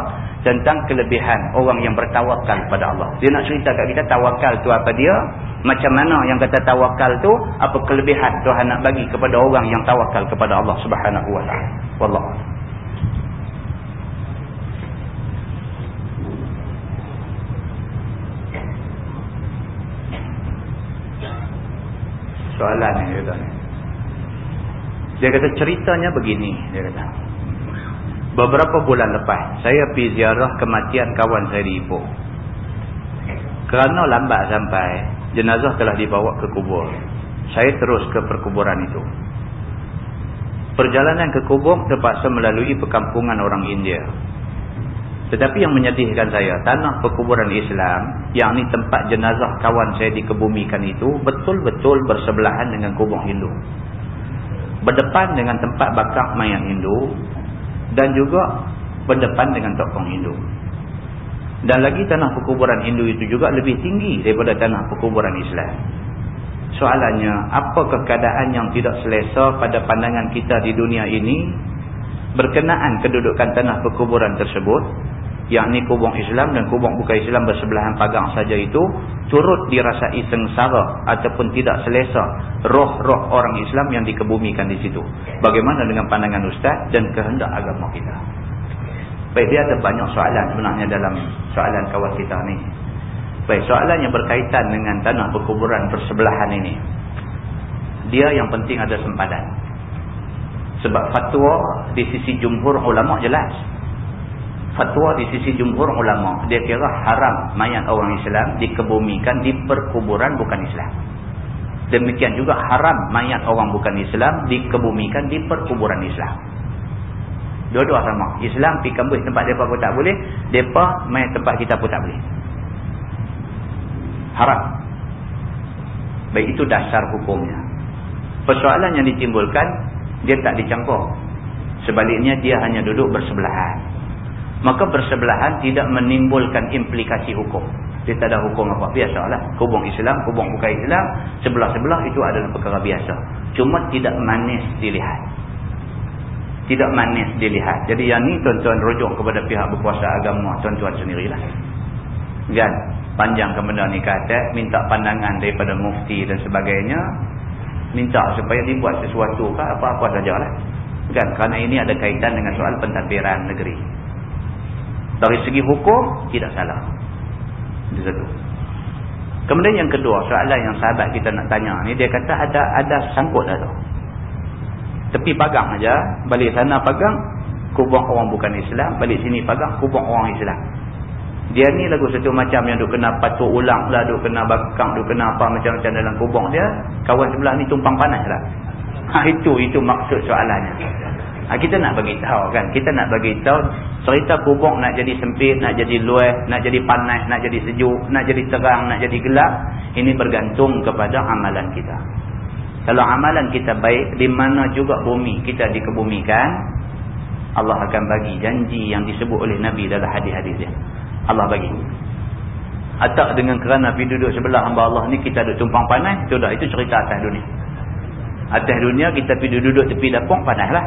tentang kelebihan orang yang bertawakal pada Allah. Dia nak cerita kat kita tawakal tu apa dia? Macam mana yang kata tawakal tu? Apa kelebihan Tuhan nak bagi kepada orang yang tawakal kepada Allah Subhanahu wa taala. Wallahu a'lam. soalan ni dia kata dia kata ceritanya begini dia kata beberapa bulan lepas saya pergi ziarah kematian kawan saya di Ipoh. Kerana lambat sampai jenazah telah dibawa ke kubur. Saya terus ke perkuburan itu. Perjalanan ke kubur terpaksa melalui perkampungan orang India. Tetapi yang menyedihkan saya, tanah perkuburan Islam, yang ni tempat jenazah kawan saya dikebumikan itu, betul-betul bersebelahan dengan kubur Hindu. Berdepan dengan tempat bakar mayat Hindu, dan juga berdepan dengan tokong Hindu. Dan lagi tanah perkuburan Hindu itu juga lebih tinggi daripada tanah perkuburan Islam. Soalannya, apakah keadaan yang tidak selesa pada pandangan kita di dunia ini berkenaan kedudukan tanah perkuburan tersebut yakni kubur Islam dan kubur bukan Islam bersebelahan pagang saja itu turut dirasai sengsara ataupun tidak selesa roh-roh orang Islam yang dikebumikan di situ. Bagaimana dengan pandangan ustaz dan kehendak agama kita? Baik, dia ada banyak soalan sebenarnya dalam soalan kawan kita ni. Baik, soalan yang berkaitan dengan tanah perkuburan bersebelahan ini. Dia yang penting ada sempadan. Sebab fatwa di sisi jumhur ulama jelas fatwa di sisi jumhur ulama. Dia kira haram mayat orang Islam dikebumikan di perkuburan bukan Islam. Demikian juga haram mayat orang bukan Islam dikebumikan di perkuburan Islam. Dua-dua sama. Islam pergi kembus tempat mereka pun tak boleh mereka mayat tempat kita pun tak boleh. Haram. Baik itu dasar hukumnya. Persoalan yang ditimbulkan dia tak dicampur sebaliknya dia hanya duduk bersebelahan maka bersebelahan tidak menimbulkan implikasi hukum. Dia tak ada hukum apa. Biasalah. Kubung Islam, kubung bukan Islam. Sebelah-sebelah itu adalah perkara biasa. Cuma tidak manis dilihat. Tidak manis dilihat. Jadi yang ni tuan-tuan rujuk kepada pihak berkuasa agama tuan-tuan sendirilah. Kan? Panjang benda ni kata. Minta pandangan daripada mufti dan sebagainya. Minta supaya dibuat sesuatu apa-apa sajalah. Kan? Kerana ini ada kaitan dengan soal pentadbiran negeri. Dari segi hukum, tidak salah. Itu satu. Kemudian yang kedua, soalan yang sahabat kita nak tanya ni, dia kata ada ada sangkut tu. Tepi pagang aja, balik sana pagang, kubur orang bukan Islam, balik sini pagang, kubur orang Islam. Dia ni lagu satu macam yang duk kena patuk ulang lah, duk kena bakang, duk kena apa macam-macam dalam kubur dia. Kawan sebelah ni tumpang panas lah. Ha, itu, itu maksud soalannya. Ha, kita nak bagi tahu kan. Kita nak bagi tahu cerita kubur nak jadi sempit, nak jadi luas, nak jadi panas, nak jadi sejuk, nak jadi terang, nak jadi gelap. Ini bergantung kepada amalan kita. Kalau amalan kita baik, di mana juga bumi kita dikebumikan, Allah akan bagi janji yang disebut oleh Nabi dalam hadis-hadis dia. Allah bagi. Atau dengan kerana pergi duduk sebelah hamba Allah ni kita duduk tumpang panas, itu dah itu cerita atas dunia. Atas dunia kita pergi duduk tepi dapur panaslah.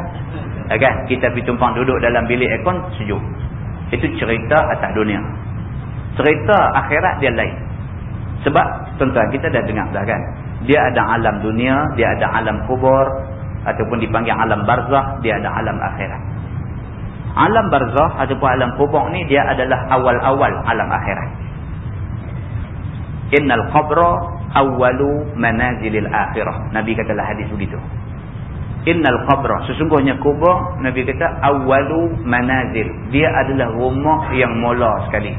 Kan? Kita pergi tumpang duduk dalam bilik aircon sejuk. Itu cerita atas dunia. Cerita akhirat dia lain. Sebab tuan-tuan kita dah dengar dah kan. Dia ada alam dunia, dia ada alam kubur ataupun dipanggil alam barzah, dia ada alam akhirat. Alam barzah ataupun alam kubur ni dia adalah awal-awal alam akhirat. Innal qabra awwalu manazilil akhirah. Nabi katalah hadis begitu innal qabra. Sesungguhnya kubur nabi kata awalu manazil. Dia adalah rumah yang mula sekali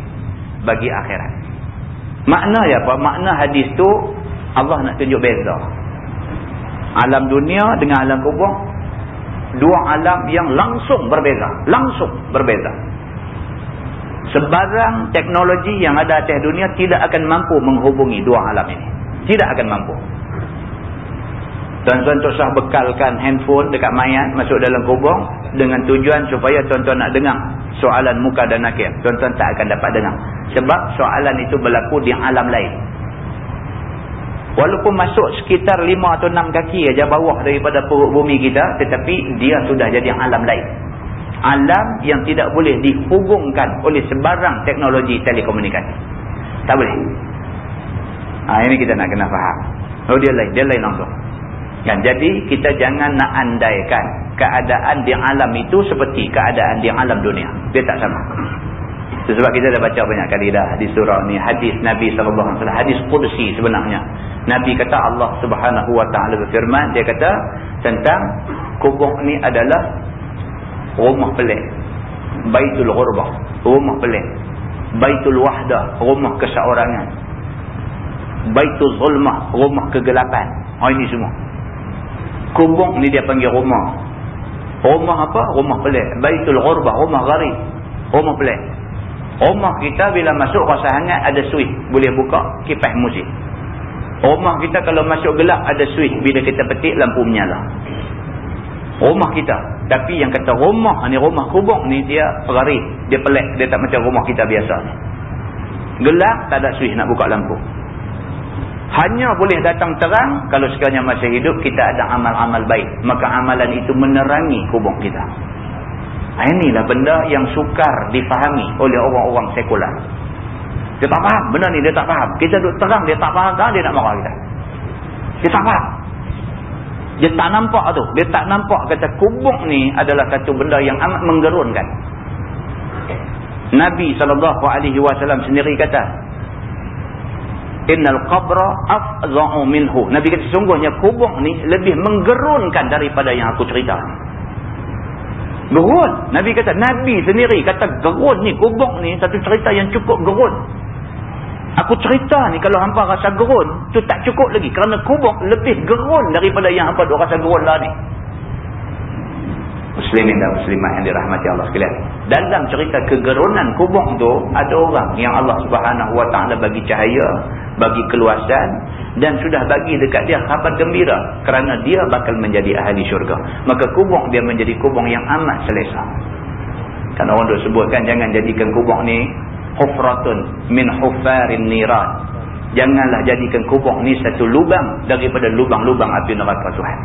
bagi akhirat. Makna ya apa? Makna hadis tu Allah nak tunjuk beza. Alam dunia dengan alam kubur dua alam yang langsung berbeza. Langsung berbeza. Sebarang teknologi yang ada atas dunia tidak akan mampu menghubungi dua alam ini. Tidak akan mampu Tuan-tuan tak usah bekalkan handphone dekat mayat masuk dalam kubur dengan tujuan supaya tuan-tuan nak dengar soalan muka dan nakir. Tuan-tuan tak akan dapat dengar. Sebab soalan itu berlaku di alam lain. Walaupun masuk sekitar lima atau enam kaki aja bawah daripada perut bumi kita. Tetapi dia sudah jadi alam lain. Alam yang tidak boleh dihubungkan oleh sebarang teknologi telekomunikasi. Tak boleh. Ha, ini kita nak kena faham. Oh dia lain. Dia lain langsung. Kan? Jadi kita jangan nak andaikan keadaan di alam itu seperti keadaan di alam dunia. Dia tak sama. Sebab kita dah baca banyak kali dah di surah ni hadis Nabi wasallam hadis qudsi sebenarnya. Nabi kata Allah Subhanahu wa taala berfirman dia kata tentang kubur ni adalah rumah pelik. Baitul ghurbah, rumah pelik. Baitul wahdah, rumah keseorangan. Baitul zulmah, rumah kegelapan. Ha ini semua. Kubur ni dia panggil rumah. Rumah apa? Rumah pelik. Baitul ghurbah, rumah gharib. Rumah pelik. Rumah kita bila masuk rasa hangat ada switch. Boleh buka kipas muzik. Rumah kita kalau masuk gelap ada switch. Bila kita petik lampu menyala. Rumah kita. Tapi yang kata rumah ni rumah kubuk ni dia perarif. Dia pelik. Dia tak macam rumah kita biasa ni. Gelap tak ada switch nak buka lampu. Hanya boleh datang terang kalau sekiranya masa hidup kita ada amal-amal baik. Maka amalan itu menerangi kubuk kita. Ha, inilah benda yang sukar difahami oleh orang-orang sekular. Dia tak faham. Benda ni dia tak faham. Kita duduk terang dia tak faham. Dia nak marah kita. Dia tak faham. Dia tak nampak tu. Dia tak nampak kata kubuk ni adalah satu benda yang amat menggerunkan. Nabi SAW sendiri kata. Innal qabra afza'u minhu. Nabi kata sungguhnya kubuk ni lebih menggerunkan daripada yang aku cerita. Gerun. Nabi kata, Nabi sendiri kata gerun ni, kubuk ni, satu cerita yang cukup gerun. Aku cerita ni kalau hampa rasa gerun, tu tak cukup lagi. Kerana kubuk lebih gerun daripada yang hampa duk rasa gerun lah ni. Muslimin dan muslimat yang dirahmati Allah sekalian. Dalam cerita kegerunan kubuk tu, ada orang yang Allah subhanahu wa ta'ala bagi cahaya, bagi keluasan, dan sudah bagi dekat dia khabar gembira. Kerana dia bakal menjadi ahli syurga. Maka kubuk dia menjadi kubuk yang amat selesa. Kan orang duk sebutkan, jangan jadikan kubuk ni, hufratun min hufarin niran. Janganlah jadikan kubuk ni satu lubang daripada lubang-lubang api neraka Tuhan.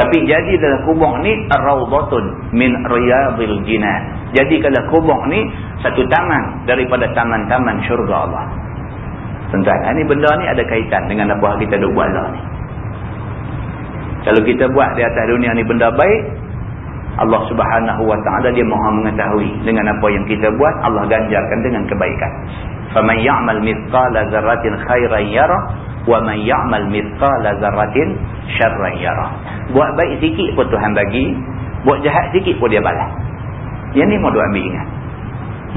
Tapi jadi dalam kubur ni rawdatun min riyadil jinan. Jadi kalau kubur ni satu taman daripada taman-taman syurga Allah. Tuan-tuan, ini benda ni ada kaitan dengan apa kita duk buat lah ni. Kalau kita buat di atas dunia ni benda baik, Allah subhanahu wa ta'ala dia maha mengetahui dengan apa yang kita buat, Allah ganjarkan dengan kebaikan. فَمَنْ يَعْمَلْ مِثْقَالَ ذَرَّةٍ خَيْرًا يَرَى وَمَنْ يَعْمَلْ مِثْقَالَ ذَرَّةٍ شَرًّا yara. buat baik sikit pun Tuhan bagi buat jahat sikit pun dia balas. Yang ni mau dia ambil ingat.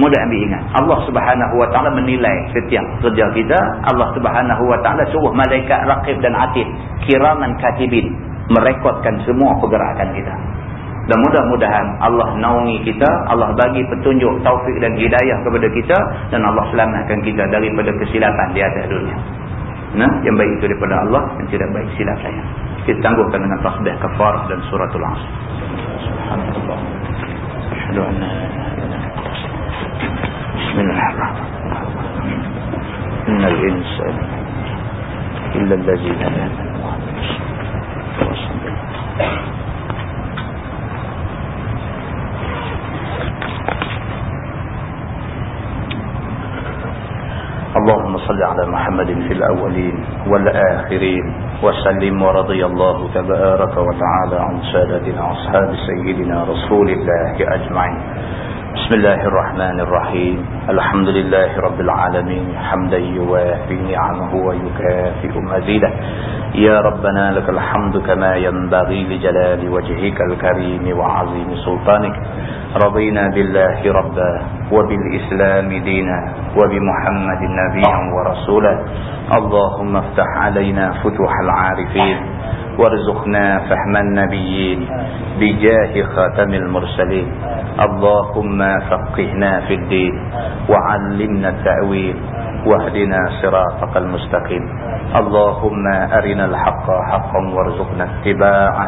Mau dia ambil ingat. Allah subhanahu wa ta'ala menilai setiap kerja kita. Allah subhanahu wa ta'ala suruh malaikat raqib dan atid kiraman katibin merekodkan semua pergerakan kita. Dan mudah-mudahan Allah naungi kita, Allah bagi petunjuk, taufik dan hidayah kepada kita dan Allah selamatkan kita daripada kesilapan di atas dunia. Nah, yang baik itu daripada Allah dan tidak baik silap saya. Kita tangguhkan dengan tasbih kafar dan suratul asr. Subhanallah. Asyhadu an la ilaha. Bismillahirrahmanirrahim. Innal insana illa allazina amanu wa اللهم صل على محمد في الأولين والآخرين وسلم ورضي الله تبارك وتعالى عن سادتنا أصحاب سيدنا رسول الله أجمعين. بسم الله الرحمن الرحيم. الحمد لله رب العالمين. حمدا يوافي نعمه ويكافئ مزيده. يا ربنا لك الحمد كما ينبغي لجلال وجهك الكريم وعظيم سلطانك. رضينا بالله ربا وبالإسلام دينا وبمحمد نبيا ورسولا. اللهم افتح علينا فتوح العارفين. وارزقنا فهم النبيين بجاه خاتم المرسلين. اللهم فقهنا في الدين وعلمنا التأويل واهدنا صراطك المستقيم. اللهم أرنا الحق حقا وارزقنا اتباعه.